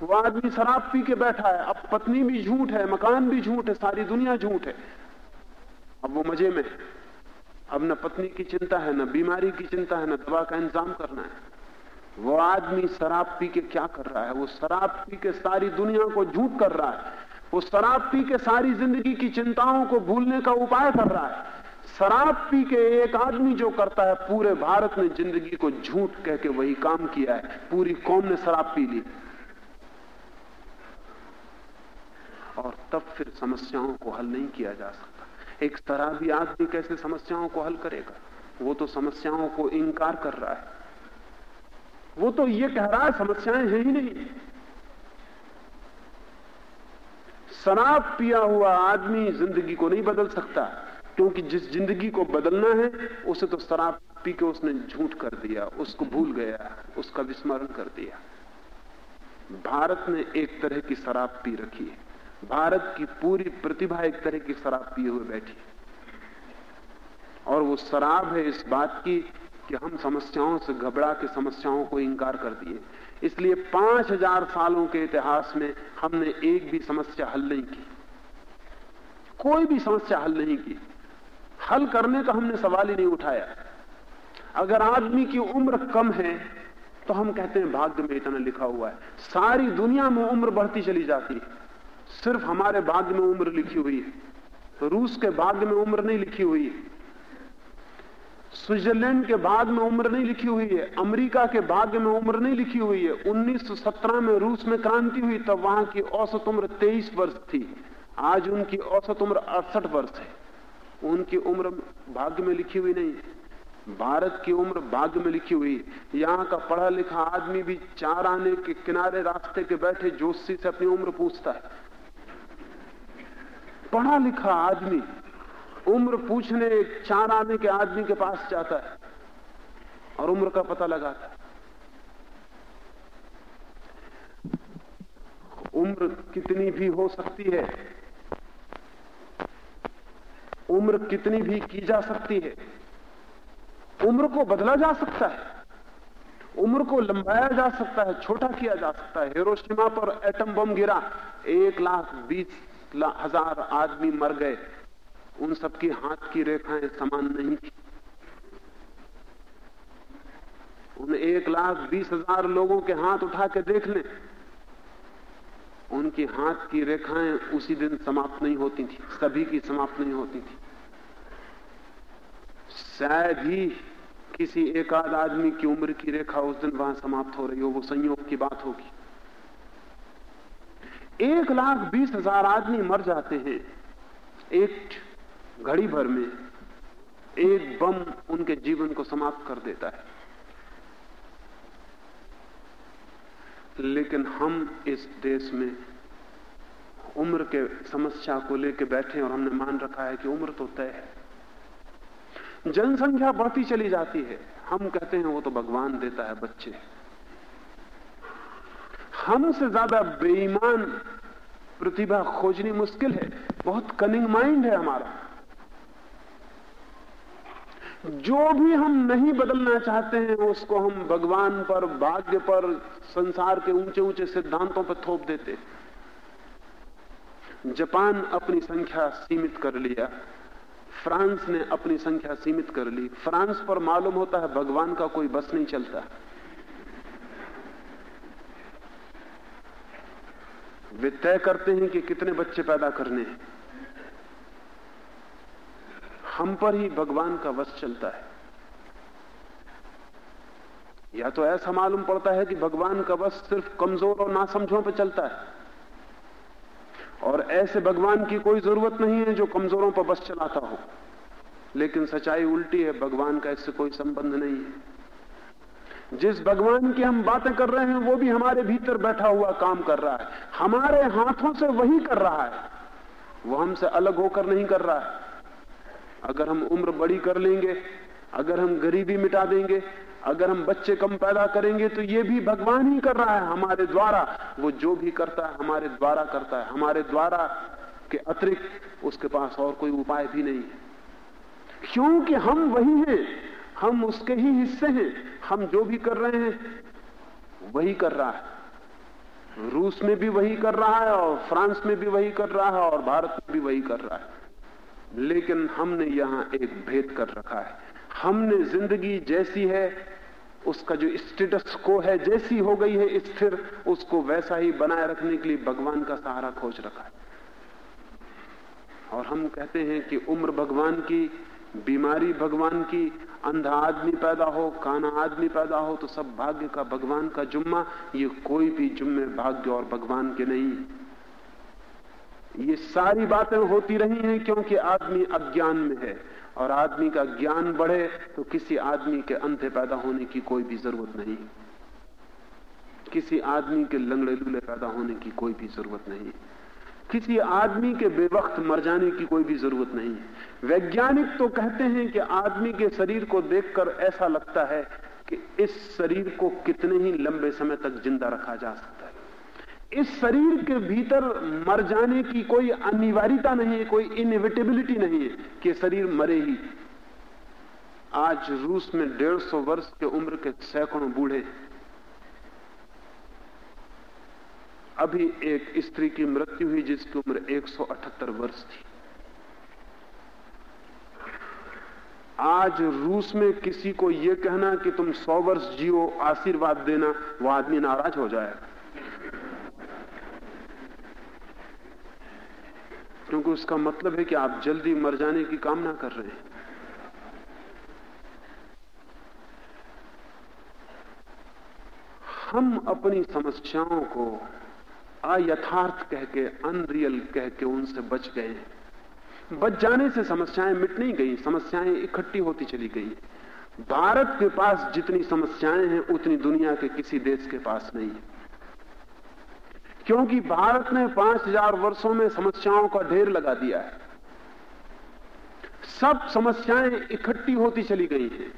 वो आदमी शराब पी के बैठा है, अब पत्नी भी झूठ है, मकान भी झूठ है, सारी दुनिया झूठ है। अब वो मज़े में अब न पत्नी की चिंता है, न बीमारी की चिंता है, न दवा का इंतज़ाम करना है। वो आदमी शराब पी के क्या कर रहा है? वो शराब पी के सारी दुनिया को झूठ कर रहा है। वो शराब पी के सारी ज़िंदगी की चिंताओं को भूलने का उपाय कर रहा है। शराब पी के एक आदमी जो करता है, पूरे भारत ने ज़िंदगी को झूठ कह के वही काम किया है। पूरी कौम ने शराब पी ली। और तब फिर समस्याओं को हल नहीं किया जा सकता। एक शराबी आदमी कैसे समस्याओं को हल करेगा? वो तो समस्याओं को इंकार कर रहा है। वो तो ये कह रहा है, समस्याएँ हैं ही नहीं। शराब पिया हुआ आदमी ज़िंदगी को नहीं बदल सकता, क्योंकि जिस ज़िंदगी को बदलना है, उसे तो शराब पी के उसने झूठ कर दिया, उसको भूल गया, उसका विस्मरण कर दिया। भारत ने एक तरह की शराब पी रखी है। भारत की पूरी प्रतिभा एक तरह की शराब पिए हुए बैठी और वो शराब है इस बात की कि हम समस्याओं से घबरा के समस्याओं को इंकार कर दिए। इसलिए पाँच हज़ार सालों के इतिहास में हमने एक भी समस्या हल नहीं की। कोई भी समस्या हल नहीं की। हल करने का हमने सवाल ही नहीं उठाया। अगर आदमी की उम्र कम है तो हम कहते हैं, भाग्य में इतना लिखा हुआ है। सारी दुनिया में उम्र बढ़ती चली जाती है। सिर्फ़ हमारे भाग्य में उम्र लिखी हुई है। रूस के भाग्य में उम्र नहीं लिखी हुई है। स्विट्जरलैंड के भाग में उम्र नहीं लिखी हुई है। अमेरिका के भाग्य में उम्र नहीं लिखी हुई है। 1917 में रूस में क्रांति हुई, तब वहाँ की औसत उम्र 23 वर्ष थी। आज उनकी औसत उम्र अड़सठ वर्ष है। उनकी उम्र भाग्य में लिखी हुई नहीं भारत की उम्र भाग्य में लिखी हुई यहाँ का पढ़ा लिखा आदमी भी चार आने के किनारे रास्ते के बैठे जोशी से अपनी उम्र पूछता है। पढ़ा लिखा आदमी उम्र पूछने चार आने के आदमी के पास जाता है और उम्र का पता लगाता है। उम्र कितनी भी हो सकती है, उम्र कितनी भी की जा सकती है, उम्र को बदला जा सकता है, उम्र को लंबाया जा सकता है, छोटा किया जा सकता है। हिरोशिमा पर एटम बम गिरा, एक लाख बीस हज़ार आदमी मर गए। उन सबकी हाथ की रेखाएँ समान नहीं थी। उन एक लाख बीस हज़ार लोगों के हाथ उठा के देख लें। उनकी हाथ की रेखाएँ उसी दिन समाप्त नहीं होती थी, सभी की समाप्त नहीं होती थी। शायद ही किसी एक आदमी की उम्र की रेखा उस दिन वहाँ समाप्त हो रही हो, वो संयोग की बात होगी। एक लाख बीस हज़ार आदमी मर जाते हैं। एक घड़ी भर में एक बम उनके जीवन को समाप्त कर देता है। लेकिन हम इस देश में उम्र के समस्या को लेकर बैठे और हमने मान रखा है कि उम्र तो तय है। जनसंख्या बढ़ती चली जाती है। हम कहते हैं वो तो भगवान देता है बच्चे। हमसे ज़्यादा बेईमान प्रतिभा खोजनी मुश्किल है। बहुत कनिंग माइंड है हमारा। जो भी हम नहीं बदलना चाहते हैं, उसको हम भगवान पर, भाग्य पर, संसार के ऊँचे ऊँचे सिद्धांतों पर थोप देते जापान अपनी संख्या सीमित कर लिया। फ्रांस ने अपनी संख्या सीमित कर ली। फ्रांस पर मालूम होता है, भगवान का कोई बस नहीं चलता। वे तय करते हैं कि कितने बच्चे पैदा करने हैं। हम पर ही भगवान का वश चलता है। या तो ऐसा मालूम पड़ता है कि भगवान का वश सिर्फ़ कमज़ोर और नासमझों पर चलता है। और ऐसे भगवान की कोई ज़रूरत नहीं है जो कमजोरों पर बस चलाता हो। लेकिन सच्चाई उल्टी है, भगवान का इससे कोई संबंध नहीं है। जिस भगवान की हम बातें कर रहे हैं, वो भी हमारे भीतर बैठा हुआ काम कर रहा है। हमारे हाथों से वही कर रहा है। वो हमसे अलग होकर नहीं कर रहा है। अगर हम उम्र बड़ी कर लेंगे, अगर हम गरीबी मिटा देंगे, अगर हम बच्चे कम पैदा करेंगे तो ये भी भगवान ही कर रहा है हमारे द्वारा। वो जो भी करता है, हमारे द्वारा करता है। हमारे द्वारा के अतिरिक्त उसके पास और कोई उपाय भी नहीं है। क्योंकि हम वही हैं। हम उसके ही हिस्से हैं। हम जो भी कर रहे हैं, वही कर रहा है। रूस में भी वही कर रहा है और फ्रांस में भी वही कर रहा है और भारत में भी वही कर रहा है। लेकिन हमने यहाँ एक भेद कर रखा है। हमने ज़िंदगी जैसी है, उसका जो स्टेटस को है, जैसी हो गई है स्थिर उसको वैसा ही बनाए रखने के लिए भगवान का सहारा खोज रखा है। और हम कहते हैं कि उम्र भगवान की बीमारी भगवान की, अंधा आदमी पैदा हो, काना आदमी पैदा हो तो सब भाग्य का भगवान का जुम्मा, ये कोई भी जुम्मे भाग्य और भगवान के नहीं। ये सारी बातें होती रही हैं क्योंकि आदमी अज्ञान में है। और आदमी का ज्ञान बढ़े तो किसी आदमी के अंधे पैदा होने की कोई भी ज़रूरत नहीं। किसी आदमी के लंगड़े लूले पैदा होने की कोई भी ज़रूरत नहीं। किसी आदमी के बेवक्त मर जाने की कोई भी ज़रूरत नहीं। वैज्ञानिक तो कहते हैं कि आदमी के शरीर को देखकर ऐसा लगता है कि इस शरीर को कितने ही लंबे समय तक ज़िंदा रखा जा सकता है। इस शरीर के भीतर मर जाने की कोई अनिवार्यता नहीं है, कोई इनविटेबिलिटी नहीं है कि शरीर मरे ही। आज रूस में डेढ़ सौ वर्ष के उम्र के सैकड़ों बूढ़े अभी एक स्त्री की मृत्यु हुई, जिसकी उम्र 178 वर्ष थी। आज रूस में किसी को यह कहना कि तुम सौ वर्ष जियो, आशीर्वाद देना, वो आदमी नाराज़ हो जाएगा क्योंकि उसका मतलब है कि आप जल्दी मर जाने की कामना कर रहे हैं। हम अपनी समस्याओं को अयथार्थ कह के, अनरियल कह के उनसे बच गए बच जाने से समस्याएँ मिट नहीं गई, समस्याएँ इकट्ठी होती चली गई। भारत के पास जितनी समस्याएँ हैं, उतनी दुनिया के किसी देश के पास नहीं है। क्योंकि भारत ने पाँच हज़ार वर्षों में समस्याओं का ढेर लगा दिया है। सब समस्याएँ इकट्ठी होती चली गई हैं।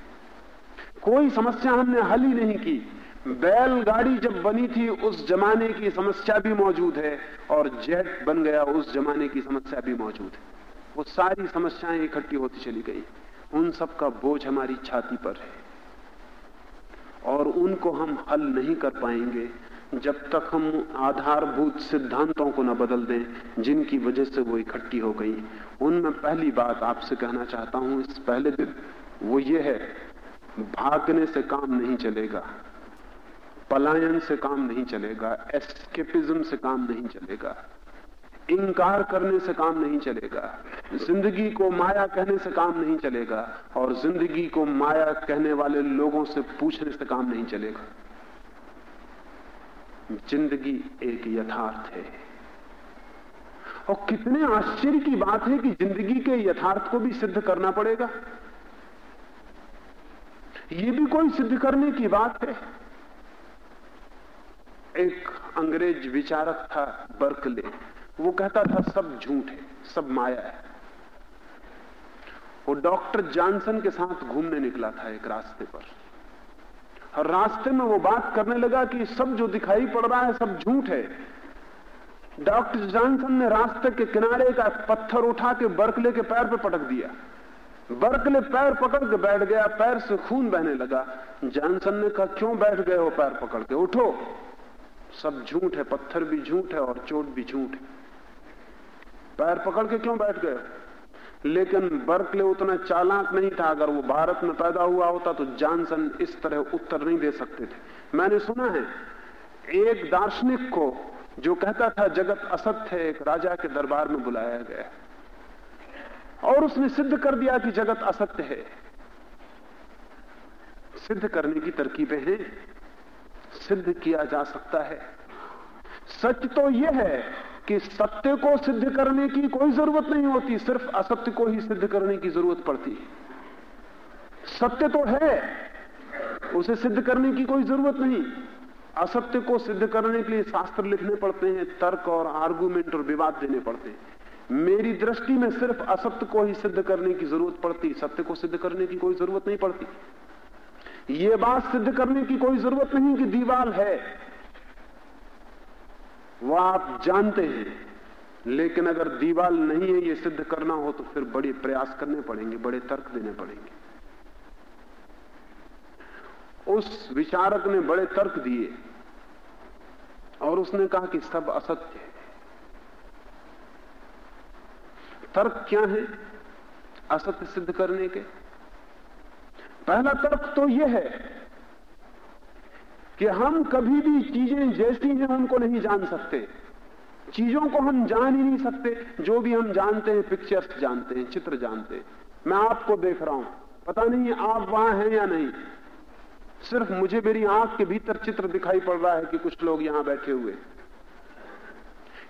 कोई समस्या हमने हल ही नहीं की। बैलगाड़ी जब बनी थी, उस जमाने की समस्या भी मौजूद है, और जेट बन गया, उस जमाने की समस्या भी मौजूद है। वो सारी समस्याएँ इकट्ठी होती चली गई। उन सब का बोझ हमारी छाती पर है। और उनको हम हल नहीं कर पाएँगे जब तक हम आधारभूत सिद्धांतों को न बदल दें, जिनकी वजह से वो इकट्ठी हो गई। उनमें पहली बात आपसे कहना चाहता हूँ इस पहले दिन, वो ये है, भागने से काम नहीं चलेगा, पलायन से काम नहीं चलेगा, एस्केपिज्म से काम नहीं चलेगा। इंकार करने से काम नहीं चलेगा। ज़िंदगी को माया कहने से काम नहीं चलेगा और ज़िंदगी को माया कहने वाले लोगों से पूछने से काम नहीं चलेगा। ज़िंदगी एक यथार्थ है। और कितने आश्चर्य की बात है कि ज़िंदगी के यथार्थ को भी सिद्ध करना पड़ेगा। ये भी कोई सिद्ध करने की बात है। एक अंग्रेज़ विचारक था बर्कले। वो कहता था, सब झूठ है, सब माया है। वो डॉक्टर जॉनसन के साथ घूमने निकला था एक रास्ते पर। और रास्ते में वो बात करने लगा कि सब जो दिखाई पड़ रहा है, सब झूठ है। डॉक्टर जॉनसन ने रास्ते के किनारे का पत्थर उठा के बर्कले के पैर पे पटक दिया। बर्कले पैर पकड़ के बैठ गया, पैर से खून बहने लगा। जॉनसन ने कहा, क्यों बैठ गए हो पैर पकड़ के? उठो। सब झूठ है, पत्थर भी झूठ है और चोट भी झूठ है। पैर पकड़ के क्यों बैठ गए? लेकिन बर्कले उतना चालाक नहीं था। अगर वो भारत में पैदा हुआ होता तो जॉनसन इस तरह उत्तर नहीं दे सकते थे। मैंने सुना है, एक दार्शनिक को जो कहता था, जगत असत्य है, एक राजा के दरबार में बुलाया गया। और उसने सिद्ध कर दिया कि जगत असत्य है। सिद्ध करने की तरकीबें हैं। सिद्ध किया जा सकता है। सच तो यह है कि सत्य को सिद्ध करने की कोई ज़रूरत नहीं होती, सिर्फ़ असत्य को ही सिद्ध करने की ज़रूरत पड़ती। सत्य तो है, उसे सिद्ध करने की कोई ज़रूरत नहीं। असत्य को सिद्ध करने के लिए शास्त्र लिखने पड़ते हैं, तर्क और आर्गुमेंट और विवाद देने पड़ते हैं। मेरी दृष्टि में सिर्फ़ असत्य को ही सिद्ध करने की ज़रूरत पड़ती, सत्य को सिद्ध करने की कोई ज़रूरत नहीं पड़ती। ये बात सिद्ध करने की कोई ज़रूरत नहीं कि दीवाल है वो आप जानते हैं। लेकिन अगर दीवाल नहीं है ये सिद्ध करना हो तो फिर बड़े प्रयास करने पड़ेंगे, बड़े तर्क देने पड़ेंगे। उस विचारक ने बड़े तर्क दिए और उसने कहा कि सब असत्य है। तर्क क्या है असत्य सिद्ध करने के? पहला तर्क तो यह है कि हम कभी भी चीज़ें जैसी हैं, उनको नहीं जान सकते। चीज़ों को हम जान ही नहीं सकते। जो भी हम जानते हैं, पिक्चर्स जानते हैं, चित्र जानते हैं। मैं आपको देख रहा हूँ, पता नहीं आप वहाँ हैं या नहीं। सिर्फ़ मुझे मेरी आँख के भीतर चित्र दिखाई पड़ रहा है कि कुछ लोग यहाँ बैठे हुए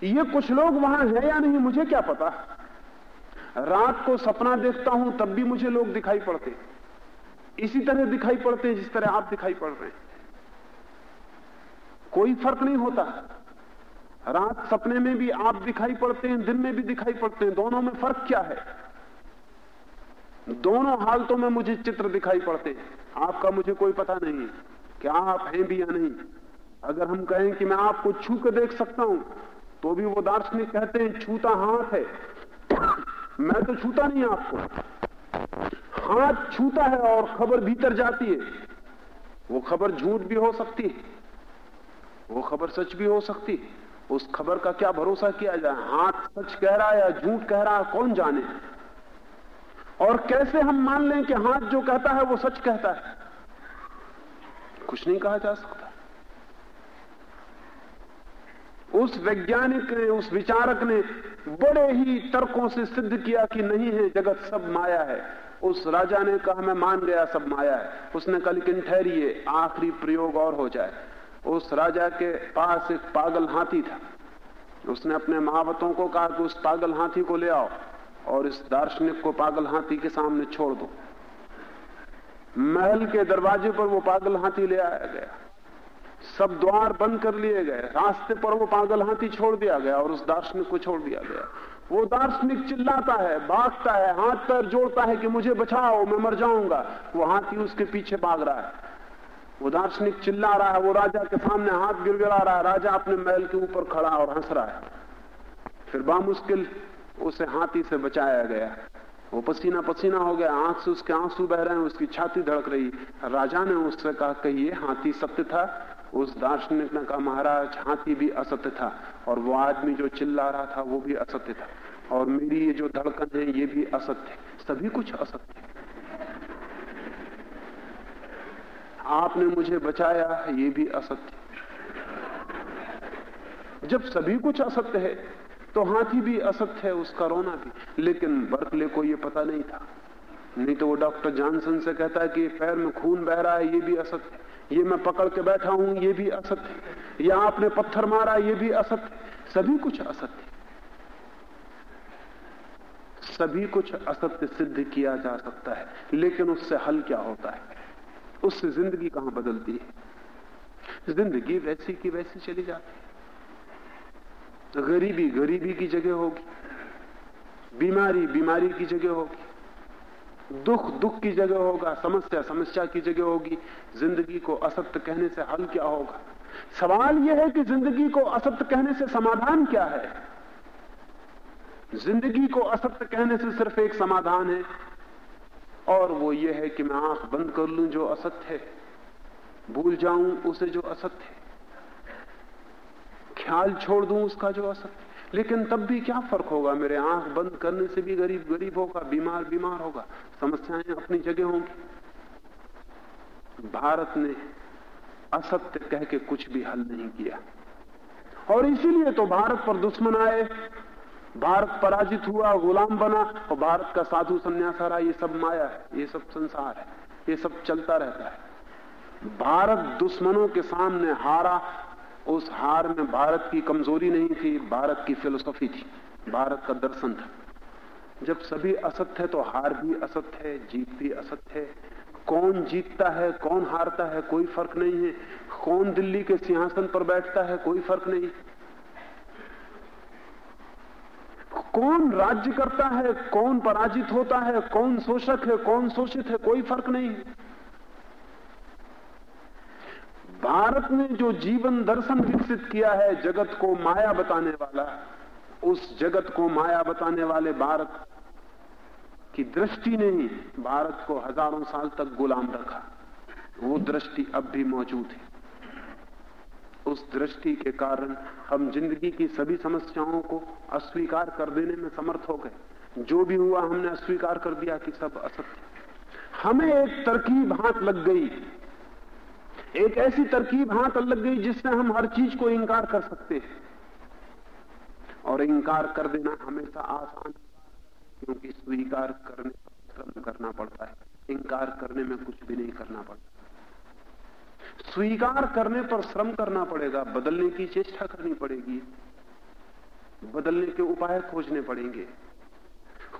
ये कुछ लोग वहाँ है या नहीं, मुझे क्या पता? रात को सपना देखता हूँ, तब भी मुझे लोग दिखाई पड़ते। इसी तरह दिखाई पड़ते हैं जिस तरह आप दिखाई पड़ रहे हैं। कोई फ़र्क नहीं होता। रात सपने में भी आप दिखाई पड़ते हैं, दिन में भी दिखाई पड़ते हैं। दोनों में फ़र्क क्या है? दोनों हालतों में मुझे चित्र दिखाई पड़ते हैं। आपका मुझे कोई पता नहीं कि आप हैं भी या नहीं। अगर हम कहें कि मैं आपको छू के देख सकता हूँ तो भी वो दार्शनिक कहते हैं, छूता हाथ है। मैं तो छूता नहीं आपको। हाथ छूता है और खबर भीतर जाती है। वो खबर झूठ भी हो सकती है। वो खबर सच भी हो सकती। उस खबर का क्या भरोसा किया जाए? हाथ सच कह रहा है या झूठ कह रहा है, कौन जाने? और कैसे हम मान लें कि हाथ जो कहता है, वो सच कहता है? कुछ नहीं कहा जा सकता। उस वैज्ञानिक ने, उस विचारक ने बड़े ही तर्कों से सिद्ध किया कि नहीं है, जगत सब माया है। उस राजा ने कहा, मैं मान गया, सब माया है। उसने कहा, लेकिन ठहरिए, आखिरी प्रयोग और हो जाए। उस राजा के पास एक पागल हाथी था। उसने अपने महावतों को कहा कि उस पागल हाथी को ले आओ और इस दार्शनिक को पागल हाथी के सामने छोड़ दो। महल के दरवाजे पर वो पागल हाथी ले आया गया। सब द्वार बंद कर लिए गए। रास्ते पर वो पागल हाथी छोड़ दिया गया और उस दार्शनिक को छोड़ दिया गया। वो दार्शनिक चिल्लाता है, भागता है, हाथ पैर जोड़ता है कि मुझे बचाओ, मैं मर जाऊँगा। वो हाथी उसके पीछे भाग रहा है। वो दार्शनिक चिल्ला रहा है, वो राजा के सामने हाथ गिरगिरा रहा है, राजा अपने महल के ऊपर खड़ा और हंस रहा है। फिर बामुश्किल उसे हाथी से बचाया गया। वो पसीना पसीना हो गया आँख से उसके आँसू बह रहे हैं, उसकी छाती धड़क रही। राजा ने उससे कहा, कहिए, हाथी सत्य था? उस दार्शनिक ने कहा, महाराज, हाथी भी असत्य था और वो आदमी जो चिल्ला रहा था, वो भी असत्य था। और मेरी ये जो धड़कन है, ये भी असत्य सभी कुछ असत्य आपने मुझे बचाया ये भी असत्य जब सभी कुछ असत्य है तो हाथी भी असत्य है, उसका रोना भी। लेकिन बर्कले को ये पता नहीं था। नहीं तो वो डॉक्टर जॉनसन से कहता है कि पैर में खून बह रहा है, ये भी असत्य ये मैं पकड़ के बैठा हूँ, ये भी असत्य या आपने पत्थर मारा, ये भी असत्य सभी कुछ असत्य सभी कुछ असत्य सिद्ध किया जा सकता है, लेकिन उससे हल क्या होता है? उससे ज़िंदगी कहाँ बदलती है? ज़िंदगी वैसी की वैसी चली जाती है। गरीबी गरीबी की जगह होगी, बीमारी बीमारी की जगह होगी, दुख दुख की जगह होगा, समस्या समस्या की जगह होगी, ज़िंदगी को असत्य कहने से हल क्या होगा? सवाल यह है कि ज़िंदगी को असत्य कहने से समाधान क्या है? ज़िंदगी को असत्य कहने से सिर्फ़ एक समाधान है और वो ये है कि मैं आँख बंद कर लूँ जो असत्य है। भूल जाऊँ उसे जो असत्य है। ख्याल छोड़ दूँ उसका जो असत्य लेकिन तब भी क्या फ़र्क होगा? मेरे आँख बंद करने से भी गरीब गरीब होगा, बीमार बीमार होगा। समस्याएँ अपनी जगह होंगी। भारत ने असत्य कह के कुछ भी हल नहीं किया। और इसीलिए तो भारत पर दुश्मन आए। भारत पराजित हुआ, गुलाम बना और भारत का साधु संन्यास रहा ये सब माया है, ये सब संसार है, ये सब चलता रहता है। भारत दुश्मनों के सामने हारा, उस हार में भारत की कमज़ोरी नहीं थी, भारत की फिलोसफी थी, भारत का दर्शन था। जब सभी असत्य है तो हार भी असत्य है, जीत भी असत्य है। कौन जीतता है, कौन हारता है, कोई फ़र्क नहीं है। कौन दिल्ली के सिंहासन पर बैठता है, कोई फ़र्क नहीं। कौन राज्य करता है, कौन पराजित होता है, कौन शोषक है, कौन शोषित है, कोई फ़र्क नहीं भारत ने जो जीवन दर्शन विकसित किया है, जगत को माया बताने वाला, उस जगत को माया बताने वाले भारत की दृष्टि ने ही भारत को हज़ारों साल तक गुलाम रखा। वो दृष्टि अब भी मौजूद है। उस दृष्टि के कारण हम ज़िंदगी की सभी समस्याओं को अस्वीकार कर देने में समर्थ हो गए। जो भी हुआ, हमने अस्वीकार कर दिया कि सब असत्य। हमें एक तरकीब हाथ लग गई। एक ऐसी तरकीब हाथ लग गई जिससे हम हर चीज़ को इंकार कर सकते हैं। और इंकार कर देना हमेशा आसान क्योंकि स्वीकार करने पर करना पड़ता है। इंकार करने में कुछ भी नहीं करना पड़ता। स्वीकार करने पर श्रम करना पड़ेगा, बदलने की चेष्टा करनी पड़ेगी, बदलने के उपाय खोजने पड़ेंगे।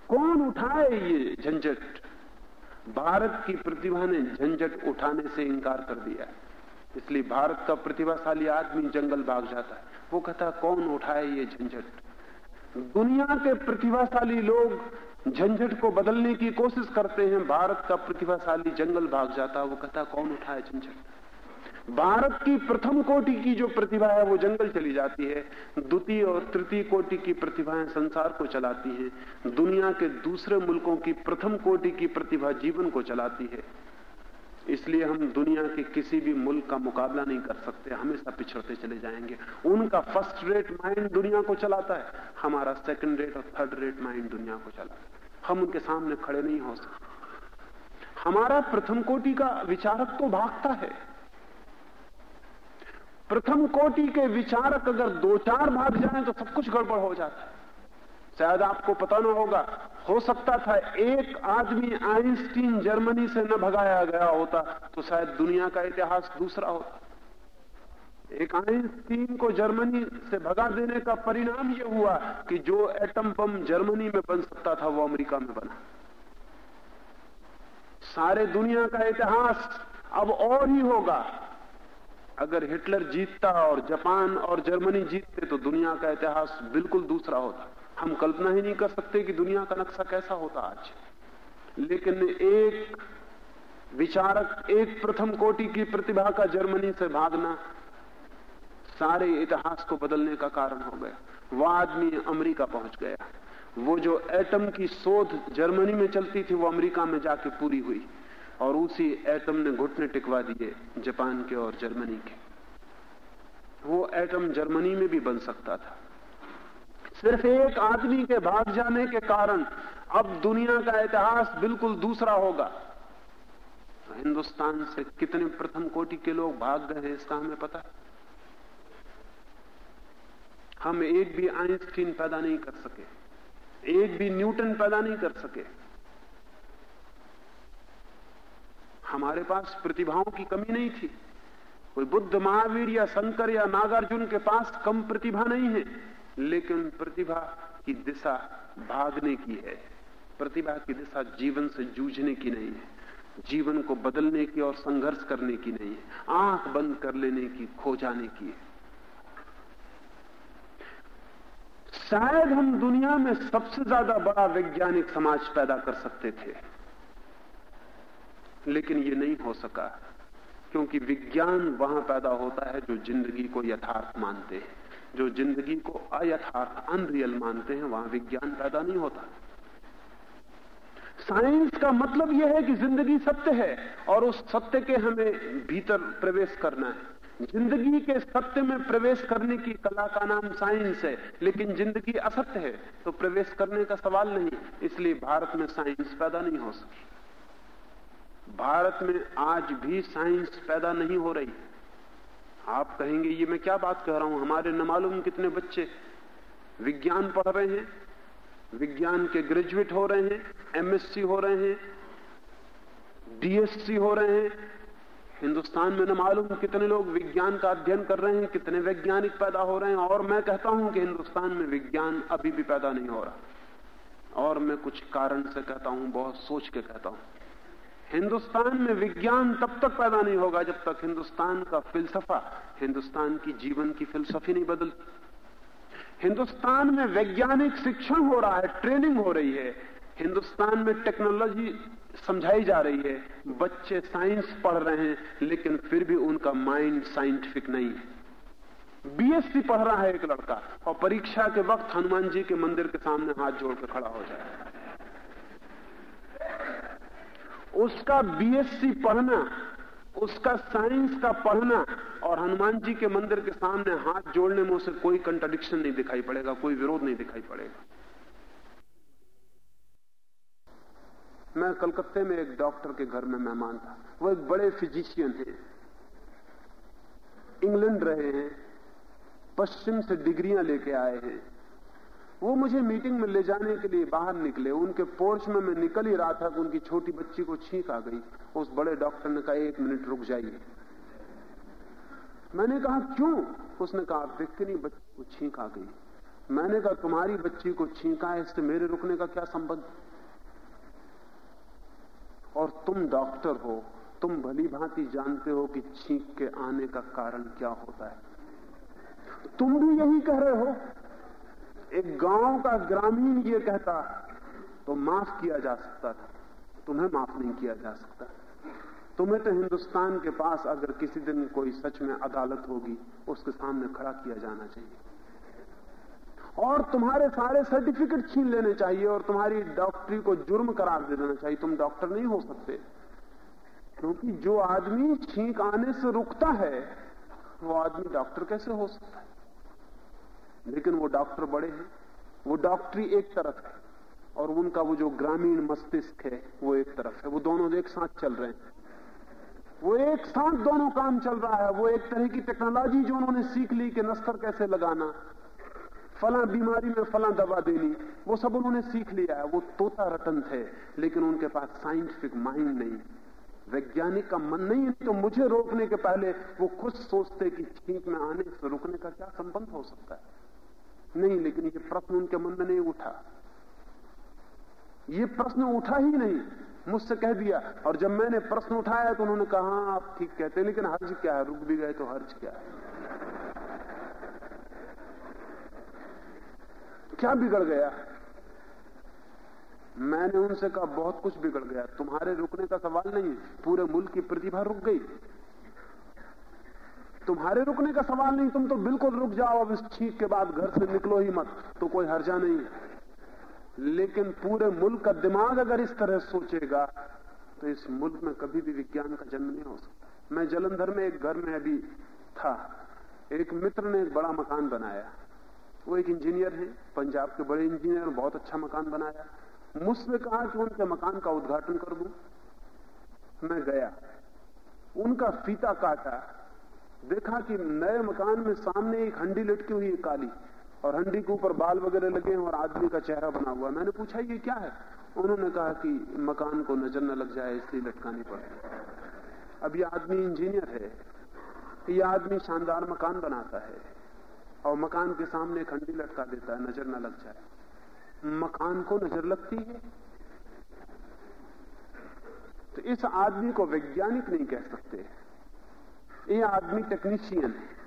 कौन उठाए ये झंझट? भारत की प्रतिभा ने झंझट उठाने से इंकार कर दिया इसलिए भारत का प्रतिभाशाली आदमी जंगल भाग जाता है। वो कहता कौन उठाए ये झंझट? दुनिया के प्रतिभाशाली लोग झंझट को बदलने की कोशिश करते हैं, भारत का प्रतिभाशाली जंगल भाग जाता है। वो कहता कौन उठाए झंझट? भारत की प्रथम कोटि की जो प्रतिभा है, वो जंगल चली जाती है। द्वितीय और तृतीय कोटि की प्रतिभाएँ संसार को चलाती हैं। दुनिया के दूसरे मुल्कों की प्रथम कोटि की प्रतिभा जीवन को चलाती है। इसलिए हम दुनिया के किसी भी मुल्क का मुकाबला नहीं कर सकते। हमेशा पिछड़ते चले जाएँगे। उनका फ़र्स्ट रेट माइंड दुनिया को चलाता है। हमारा सेकंड रेट और थर्ड रेट माइंड दुनिया को चलाता है। हम उनके सामने खड़े नहीं हो सकते। हमारा प्रथम कोटि का विचारक तो भागता है। प्रथम कोटि के विचारक अगर दो चार भाग जाएँ तो सब कुछ गड़बड़ हो जाता है। शायद आपको पता ना होगा, हो सकता था एक आदमी आइंस्टीन जर्मनी से न भगाया गया होता तो शायद दुनिया का इतिहास दूसरा होता। एक आइंस्टीन को जर्मनी से भगा देने का परिणाम यह हुआ कि जो एटम बम जर्मनी में बन सकता था, वो अमेरिका में बना। सारे दुनिया का इतिहास अब और ही होगा। अगर हिटलर जीतता और जापान और जर्मनी जीतते तो दुनिया का इतिहास बिल्कुल दूसरा होता। हम कल्पना ही नहीं कर सकते कि दुनिया का नक्शा कैसा होता आज। लेकिन एक विचारक, एक प्रथम कोटि की प्रतिभा का जर्मनी से भागना सारे इतिहास को बदलने का कारण हो गया। वह आदमी अमेरिका पहुँच गया। वो जो एटम की शोध जर्मनी में चलती थी, वो अमेरिका में जाके पूरी हुई। और उसी एटम ने घुटने टिकवा दिए जापान के और जर्मनी के। वो एटम जर्मनी में भी बन सकता था। सिर्फ़ एक आदमी के भाग जाने के कारण अब दुनिया का इतिहास बिल्कुल दूसरा होगा। हिंदुस्तान से कितने प्रथम कोटि के लोग भाग गए हैं, इसका हमें पता। है हम एक भी आइंस्टीन पैदा नहीं कर सके, एक भी न्यूटन पैदा नहीं कर सके। हमारे पास प्रतिभाओं की कमी नहीं थी। कोई बुद्ध महावीर या शंकर या नागार्जुन के पास कम प्रतिभा नहीं है, लेकिन प्रतिभा की दिशा भागने की है। प्रतिभा की दिशा जीवन से जूझने की नहीं है, जीवन को बदलने की और संघर्ष करने की नहीं है, आँख बंद कर लेने की, खो जाने की है। शायद हम दुनिया में सबसे ज़्यादा बड़ा वैज्ञानिक समाज पैदा कर सकते थे। लेकिन ये नहीं हो सका, क्योंकि विज्ञान वहाँ पैदा होता है जो ज़िंदगी को यथार्थ मानते हैं। जो ज़िंदगी को अयथार्थ अनरियल मानते हैं, वहाँ विज्ञान पैदा नहीं होता। साइंस का मतलब यह है कि ज़िंदगी सत्य है, और उस सत्य के हमें भीतर प्रवेश करना है। ज़िंदगी के सत्य में प्रवेश करने की कला का नाम साइंस है, लेकिन ज़िंदगी असत्य है तो प्रवेश करने का सवाल नहीं, इसलिए भारत में साइंस पैदा नहीं हो सकी। भारत में आज भी साइंस पैदा नहीं हो रही। आप कहेंगे, ये मैं क्या बात कह रहा हूँ? हमारे न मालूम कितने बच्चे विज्ञान पढ़ रहे हैं, विज्ञान के ग्रेजुएट हो रहे हैं एमएससी हो रहे हैं डीएससी हो रहे हैं। हिंदुस्तान में न मालूम कितने लोग विज्ञान का अध्ययन कर रहे हैं, कितने वैज्ञानिक पैदा हो रहे हैं। और मैं कहता हूँ कि हिंदुस्तान में विज्ञान अभी भी पैदा नहीं हो रहा। और मैं कुछ कारण से कहता हूँ, बहुत सोच के कहता हूँ। हिंदुस्तान में विज्ञान तब तक पैदा नहीं होगा जब तक हिंदुस्तान का फिलसफा, हिंदुस्तान की जीवन की फिलसफी नहीं बदलती हिंदुस्तान में वैज्ञानिक शिक्षण हो रहा है, ट्रेनिंग हो रही है। हिंदुस्तान में टेक्नोलॉजी समझाई जा रही है। बच्चे साइंस पढ़ रहे हैं, लेकिन फिर भी उनका माइंड साइंटिफिक नहीं है। बीएससी पढ़ रहा है एक लड़का और परीक्षा के वक्त हनुमान जी के मंदिर के सामने हाथ जोड़कर खड़ा हो जाए। उसका बीएससी पढ़ना, उसका साइंस का पढ़ना और हनुमान जी के मंदिर के सामने हाथ जोड़ने में उसे कोई कंट्राडिक्शन नहीं दिखाई पड़ेगा, कोई विरोध नहीं दिखाई पड़ेगा। मैं कलकत्ते में एक डॉक्टर के घर में मेहमान था। वो एक बड़े फिजिशियन थे इंग्लैंड रहे हैं, पश्चिम से डिग्रियाँ लेके आए हैं। वो मुझे मीटिंग में ले जाने के लिए बाहर निकले। उनके पोर्च में मैं निकल ही रहा था कि उनकी छोटी बच्ची को छींक आ गई। उस बड़े डॉक्टर ने कहा, एक मिनट रुक जाइए। मैंने कहा, क्यों? उसने कहा, आप देख नहीं, बच्ची को छींक आ गई। मैंने कहा, तुम्हारी बच्ची को छींका है, इससे मेरे रुकने का क्या संबंध? और तुम डॉक्टर हो, तुम भली भांति जानते हो कि छींक के आने का कारण क्या होता है। तुम भी यही कह रहे हो। एक गाँव का ग्रामीण ये कहता तो माफ़ किया जा सकता था। तुम्हें माफ़ नहीं किया जा सकता। तुम्हें तो हिंदुस्तान के पास अगर किसी दिन कोई सच में अदालत होगी, उसके सामने खड़ा किया जाना चाहिए। और तुम्हारे सारे सर्टिफिकेट छीन लेने चाहिए और तुम्हारी डॉक्टरी को जुर्म करार दे देना चाहिए। तुम डॉक्टर नहीं हो सकते। क्योंकि जो आदमी छींक आने से रुकता है, वो आदमी डॉक्टर कैसे हो सकता है? लेकिन वो डॉक्टर बड़े हैं। वो डॉक्टरी एक तरफ़ है और उनका वो जो ग्रामीण मस्तिष्क है, वो एक तरफ़ है। वो दोनों एक साथ चल रहे हैं। वो एक साथ दोनों काम चल रहा है। वो एक तरह की टेक्नोलॉजी जो उन्होंने सीख ली कि नस्तर कैसे लगाना, फला बीमारी में फला दवा देनी, वो सब उन्होंने सीख लिया है। वो तोता रतन थे, लेकिन उनके पास साइंटिफिक माइंड नहीं। वैज्ञानिक का मन नहीं है तो मुझे रोकने के पहले वो खुद सोचते कि छींक में आने से रुकने का क्या संबंध हो सकता है? नहीं, लेकिन ये प्रश्न उनके मन में नहीं उठा। ये प्रश्न उठा ही नहीं, मुझसे कह दिया। और जब मैंने प्रश्न उठाया तो उन्होंने कहा, आप ठीक कहते हैं, लेकिन हर्ज क्या है? रुक भी गए तो हर्ज क्या है? क्या बिगड़ गया? मैंने उनसे कहा, बहुत कुछ बिगड़ गया। तुम्हारे रुकने का सवाल नहीं, पूरे मुल्क की प्रतिभा रुक गई। तुम्हारे रुकने का सवाल नहीं, तुम तो बिल्कुल रुक जाओ, अब इस छीक के बाद घर से निकलो ही मत तो कोई हर्जा नहीं है। लेकिन पूरे मुल्क का दिमाग अगर इस तरह सोचेगा तो इस मुल्क में कभी भी विज्ञान का जन्म नहीं हो सकता। मैं जलंधर में एक घर में अभी था। एक मित्र ने एक बड़ा मकान बनाया। वो एक इंजीनियर है, पंजाब के बड़े इंजीनियर, बहुत अच्छा मकान बनाया। मुझसे कहा कि उनके मकान का उद्घाटन कर दू। मैं गया। उनका फीता काटा। देखा कि नए मकान में सामने एक हंडी लटकी हुई है काली, और हंडी के ऊपर बाल वगैरह लगे हैं और आदमी का चेहरा बना हुआ मैंने पूछा, ये क्या है? उन्होंने कहा कि मकान को नज़र न लग जाए, इसलिए लटकानी पड़े। अब ये आदमी इंजीनियर है। ये आदमी शानदार मकान बनाता है, और मकान के सामने खंडी लटका देता है, नज़र न लग जाए। मकान को नज़र लगती है? तो इस आदमी को वैज्ञानिक नहीं कह सकते। ये आदमी टेक्नीशियन है।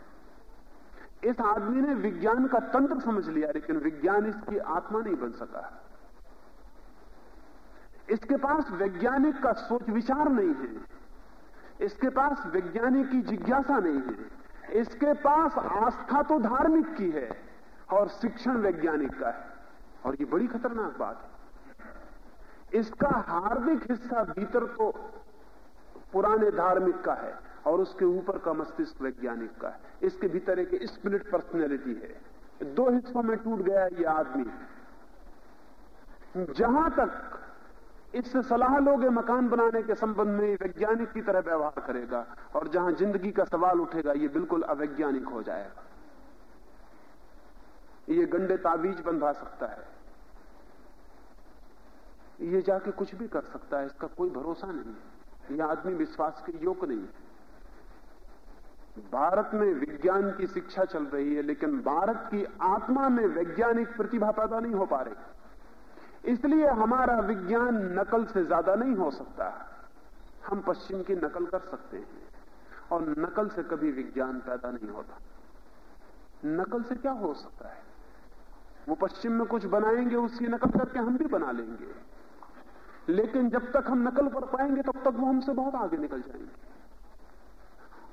इस आदमी ने विज्ञान का तंत्र समझ लिया, लेकिन विज्ञान इसकी आत्मा नहीं बन सका। इसके पास वैज्ञानिक का सोच विचार नहीं है। इसके पास वैज्ञानिक की जिज्ञासा नहीं है। इसके पास आस्था तो धार्मिक की है और शिक्षण वैज्ञानिक का है। और ये बड़ी खतरनाक बात है। इसका हार्दिक हिस्सा भीतर तो पुराने धार्मिक का है। और उसके ऊपर का मस्तिष्क वैज्ञानिक का है। इसके भीतर एक स्प्लिट पर्सनैलिटी है। दो हिस्सों में टूट गया ये आदमी। जहाँ तक इससे सलाह लोगे मकान बनाने के संबंध में वैज्ञानिक की तरह व्यवहार करेगा और जहाँ ज़िंदगी का सवाल उठेगा, ये बिल्कुल अवैज्ञानिक हो जाएगा। ये गंडे ताबीज बंधा सकता है। ये जाके कुछ भी कर सकता है, इसका कोई भरोसा नहीं है। यह आदमी विश्वास के योग्य नहीं है। भारत में विज्ञान की शिक्षा चल रही है, लेकिन भारत की आत्मा में वैज्ञानिक प्रतिभा पैदा नहीं हो पा रही। इसलिए हमारा विज्ञान नकल से ज़्यादा नहीं हो सकता। हम पश्चिम की नकल कर सकते हैं, और नकल से कभी विज्ञान पैदा नहीं होता। नकल से क्या हो सकता है? वो पश्चिम में कुछ बनाएँगे, उसकी नकल करके हम भी बना लेंगे। लेकिन जब तक हम नकल कर पाएँगे, तब तक वो हमसे बहुत आगे निकल जाएँगे।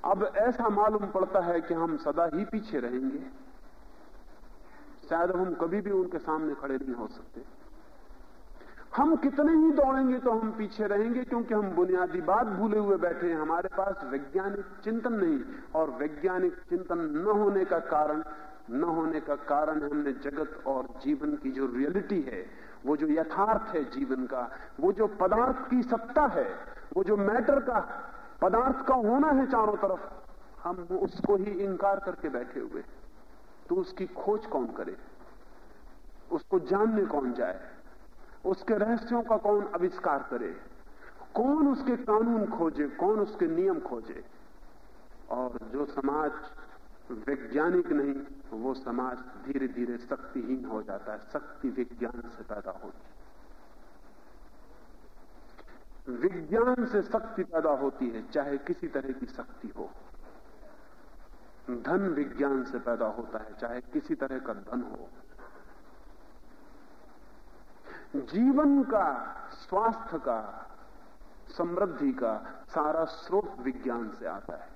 अब ऐसा मालूम पड़ता है कि हम सदा ही पीछे रहेंगे। शायद हम कभी भी उनके सामने खड़े नहीं हो सकते। हम कितने ही दौड़ेंगे तो हम पीछे रहेंगे, क्योंकि हम बुनियादी बात भूले हुए बैठे हैं। हमारे पास वैज्ञानिक चिंतन नहीं, और वैज्ञानिक चिंतन न होने का कारण, न होने का कारण हमने जगत और जीवन की जो रियलिटी है, वो जो यथार्थ है जीवन का, वो जो पदार्थ की सत्ता है, वो जो मैटर का पदार्थ का होना है चारों तरफ़। हम उसको ही इंकार करके बैठे हुए तो उसकी खोज कौन करे? उसको जानने कौन जाए? उसके रहस्यों का कौन आविष्कार करे? कौन उसके कानून खोजे? कौन उसके नियम खोजे? और जो समाज वैज्ञानिक नहीं, वो समाज धीरे धीरे शक्तिहीन हो जाता है। शक्ति विज्ञान से पैदा होती विज्ञान से शक्ति पैदा होती है, चाहे किसी तरह की शक्ति हो। धन विज्ञान से पैदा होता है, चाहे किसी तरह का धन हो। जीवन का, स्वास्थ्य का, समृद्धि का सारा स्रोत विज्ञान से आता है।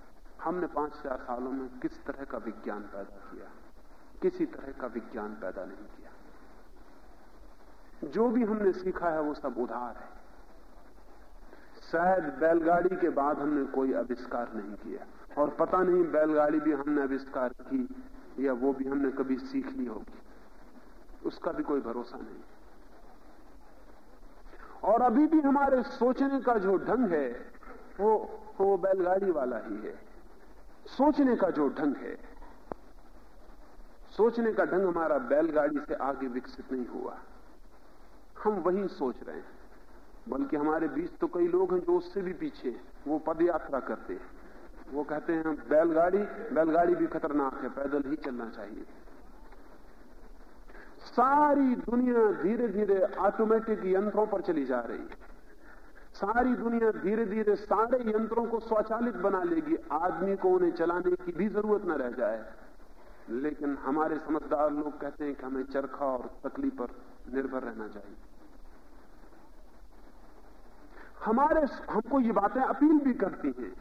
हमने पाँच चार सालों में किस तरह का विज्ञान पैदा किया? किसी तरह का विज्ञान पैदा नहीं किया। जो भी हमने सीखा है, वो सब उधार है। शायद बैलगाड़ी के बाद हमने कोई आविष्कार नहीं किया। और पता नहीं, बैलगाड़ी भी हमने आविष्कार की या वो भी हमने कभी सीख ली होगी। उसका भी कोई भरोसा नहीं। और अभी भी हमारे सोचने का जो ढंग है, वो वो बैलगाड़ी वाला ही है। सोचने का जो ढंग है, सोचने का ढंग हमारा बैलगाड़ी से आगे विकसित नहीं हुआ। हम वही सोच रहे हैं। बल्कि हमारे बीच तो कई लोग हैं जो उससे भी पीछे वो पद यात्रा करते हैं। वो कहते हैं, बैलगाड़ी बैलगाड़ी भी खतरनाक है, पैदल ही चलना चाहिए। सारी दुनिया धीरे धीरे ऑटोमेटिक यंत्रों पर चली जा रही है। सारी दुनिया धीरे धीरे सारे यंत्रों को स्वचालित बना लेगी। आदमी को उन्हें चलाने की भी ज़रूरत न रह जाए। लेकिन हमारे समझदार लोग कहते हैं कि हमें चरखा और तकली पर निर्भर रहना चाहिए। हमारे हमको ये बातें अपील भी करती हैं।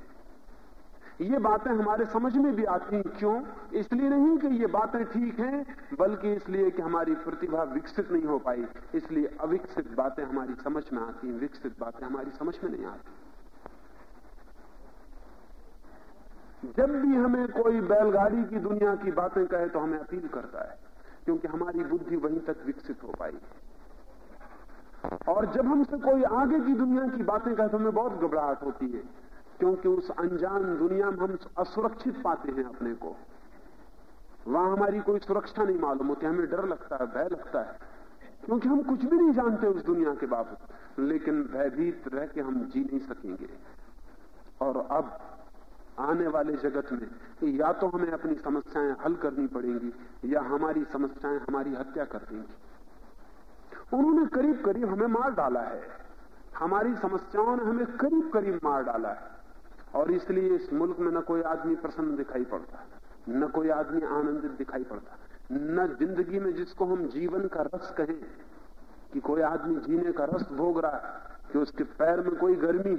ये बातें हमारे समझ में भी आती हैं। क्यों? इसलिए नहीं कि ये बातें ठीक हैं, बल्कि इसलिए कि हमारी प्रतिभा विकसित नहीं हो पाई। इसलिए अविकसित बातें हमारी समझ में आती हैं। विकसित बातें हमारी समझ में नहीं आती। जब भी हमें कोई बैलगाड़ी की दुनिया की बातें कहे तो हमें अपील करता है, क्योंकि हमारी बुद्धि वहीं तक विकसित हो पाई। और जब हमसे कोई आगे की दुनिया की बातें कहे तो हमें बहुत घबराहट होती है, क्योंकि उस अनजान दुनिया में हम असुरक्षित पाते हैं अपने को। वहाँ हमारी कोई सुरक्षा नहीं मालूम होती, हमें डर लगता है, भय लगता है, क्योंकि हम कुछ भी नहीं जानते उस दुनिया के बाबत, लेकिन भयभीत रह के हम जी नहीं सकेंगे। और अब आने वाले जगत में या तो हमें अपनी समस्याएँ हल करनी पड़ेंगी, या हमारी समस्याएँ हमारी हत्या कर देंगी। उन्होंने करीब करीब हमें मार डाला है। हमारी समस्याओं ने हमें करीब करीब मार डाला है। और इसलिए इस मुल्क में न कोई आदमी प्रसन्न दिखाई पड़ता, न कोई आदमी आनंदित दिखाई पड़ता, न ज़िंदगी में जिसको हम जीवन का रस कहें कि कोई आदमी जीने का रस भोग रहा है, कि उसके पैर में कोई गर्मी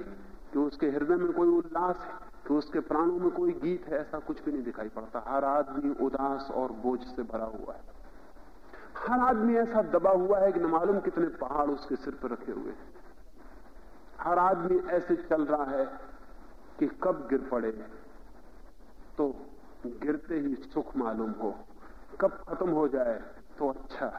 कि उसके हृदय में कोई उल्लास है, कि उसके प्राणों में कोई गीत है, ऐसा कुछ भी नहीं दिखाई पड़ता। हर आदमी उदास और बोझ से भरा हुआ है। हर आदमी ऐसा दबा हुआ है कि न मालूम कितने पहाड़ उसके सिर पर रखे हुए हैं। हर आदमी ऐसे चल रहा है कि कब गिर पड़े। तो गिरते ही सुख मालूम हो। कब खत्म हो जाए तो अच्छा।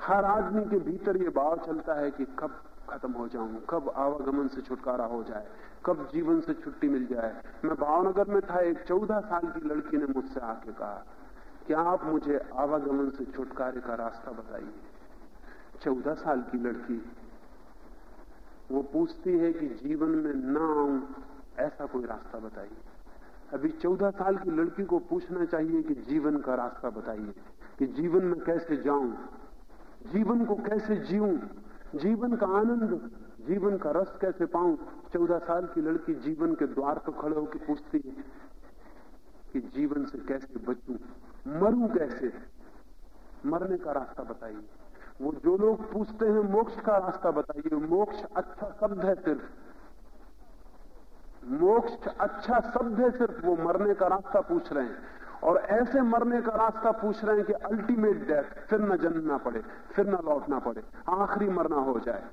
हर आदमी के भीतर ये भाव चलता है कि कब खत्म हो जाऊँ, कब आवागमन से छुटकारा हो जाए, कब जीवन से छुट्टी मिल जाए। मैं भावनगर में था, एक चौदह साल की लड़की ने मुझसे आके कहा कि आप मुझे आवागमन से छुटकारे का रास्ता बताइए? चौदह साल की लड़की। वो पूछती है कि जीवन में ना आऊँ, ऐसा कोई रास्ता बताइए। अभी चौदह साल की लड़की को पूछना चाहिए कि जीवन का रास्ता बताइए, कि जीवन में कैसे जाऊँ? जीवन को कैसे जीऊं? जीवन का आनंद, जीवन का रस कैसे पाऊँ? चौदह साल की लड़की जीवन के द्वार पर खड़े होकर पूछती है कि जीवन से कैसे बचूं? मरूं कैसे? मरने का रास्ता बताइए। वो जो लोग पूछते हैं, मोक्ष का रास्ता बताइए। मोक्ष अच्छा शब्द है सिर्फ़। मोक्ष अच्छा शब्द है सिर्फ़। वो मरने का रास्ता पूछ रहे हैं। और ऐसे मरने का रास्ता पूछ रहे हैं कि अल्टीमेट डेथ फिर न जन्मना पड़े, फिर न लौटना पड़े, आखिरी मरना हो जाए।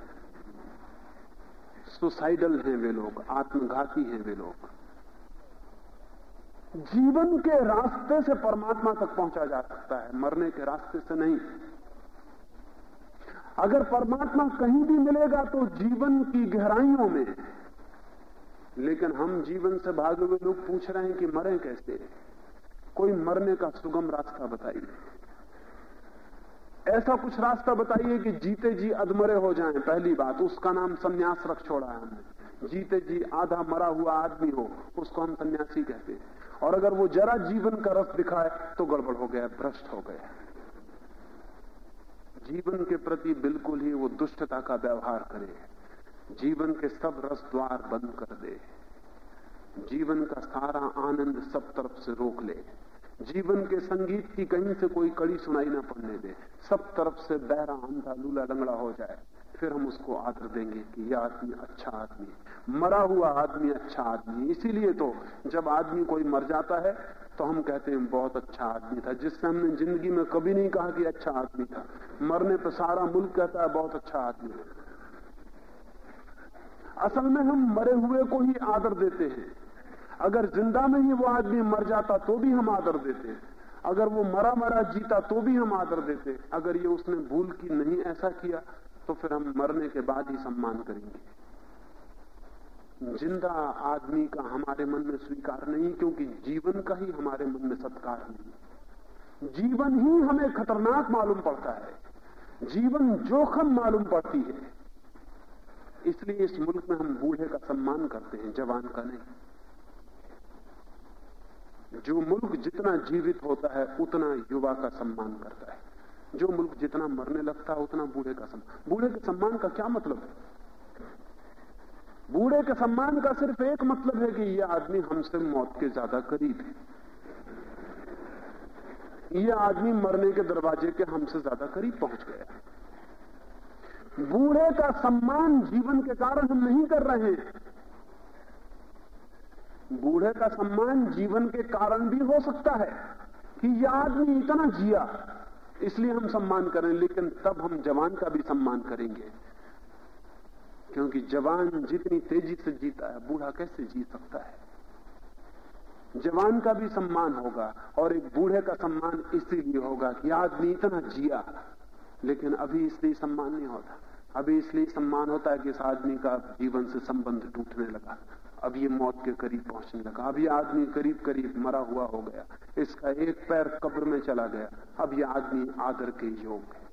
सुसाइडल हैं वे लोग, आत्मघाती हैं वे लोग। जीवन के रास्ते से परमात्मा तक पहुँचा जा सकता है, मरने के रास्ते से नहीं। अगर परमात्मा कहीं भी मिलेगा तो जीवन की गहराइयों में लेकिन हम जीवन से भागे हुए लोग पूछ रहे हैं कि मरे कैसे? कोई मरने का सुगम रास्ता बताइए। ऐसा कुछ रास्ता बताइए कि जीते जी अधमरे हो जाएँ, पहली बात। उसका नाम संन्यास रख छोड़ा है हमने। जीते जी आधा मरा हुआ आदमी हो, उसको हम सन्यासी कहते हैं। और अगर वो जरा जीवन का रस दिखाए तो गड़बड़ हो गया, भ्रष्ट हो गया। जीवन के प्रति बिल्कुल ही वो दुष्टता का व्यवहार करे। जीवन के सब रस द्वार बंद कर दे। जीवन का सारा आनंद सब तरफ़ से रोक ले। जीवन के संगीत की कहीं से कोई कड़ी सुनाई ना पड़ने दे। सब तरफ़ से बहरा, अंधा, लूला लंगड़ा हो जाए। फिर हम उसको आदर देंगे कि यह आदमी अच्छा आदमी मरा हुआ आदमी अच्छा आदमी इसीलिए तो जब आदमी कोई मर जाता है तो हम कहते हैं, बहुत अच्छा आदमी था, जिससे हमने ज़िंदगी में कभी नहीं कहा कि अच्छा आदमी था। मरने पर सारा मुल्क कहता है, बहुत अच्छा आदमी है। असल में हम मरे हुए को ही आदर देते हैं। अगर ज़िंदा में ही वो आदमी मर जाता तो भी हम आदर देते हैं। अगर वो मरा मरा जीता तो भी हम आदर देते अगर ये उसने भूल की नहीं ऐसा किया तो फिर हम मरने के बाद ही सम्मान करेंगे। ज़िंदा आदमी का हमारे मन में स्वीकार नहीं, क्योंकि जीवन का ही हमारे मन में सत्कार नहीं। जीवन ही हमें खतरनाक मालूम पड़ता है। जीवन जोखम मालूम पड़ती है। इसलिए इस मुल्क में हम बूढ़े का सम्मान करते हैं, जवान का नहीं। जो मुल्क जितना जीवित होता है, उतना युवा का सम्मान करता है। जो मुल्क जितना मरने लगता है, उतना बूढ़े का सम्मान। बूढ़े के सम्मान का क्या मतलब? है बूढ़े के सम्मान का सिर्फ़ एक मतलब है कि यह आदमी हमसे मौत के ज़्यादा करीब है। यह आदमी मरने के दरवाजे के हमसे ज़्यादा करीब पहुँच गया बूढ़े का सम्मान जीवन के कारण हम नहीं कर रहे हैं। बूढ़े का सम्मान जीवन के कारण भी हो सकता है कि यह आदमी इतना जिया इसलिए हम सम्मान करें, लेकिन तब हम जवान का भी सम्मान करेंगे। क्योंकि जवान जितनी तेज़ी से जीता है, बूढ़ा कैसे जी सकता है? जवान का भी सम्मान होगा, और एक बूढ़े का सम्मान इसीलिए होगा कि आदमी इतना जिया, लेकिन अभी इसलिए सम्मान नहीं होता। अभी इसलिए सम्मान होता है कि इस आदमी का जीवन से संबंध टूटने लगा। अब ये मौत के करीब पहुँचने लगा। अब ये आदमी करीब करीब मरा हुआ हो गया। इसका एक पैर कब्र में चला गया। अब ये आदमी आदर के योग है।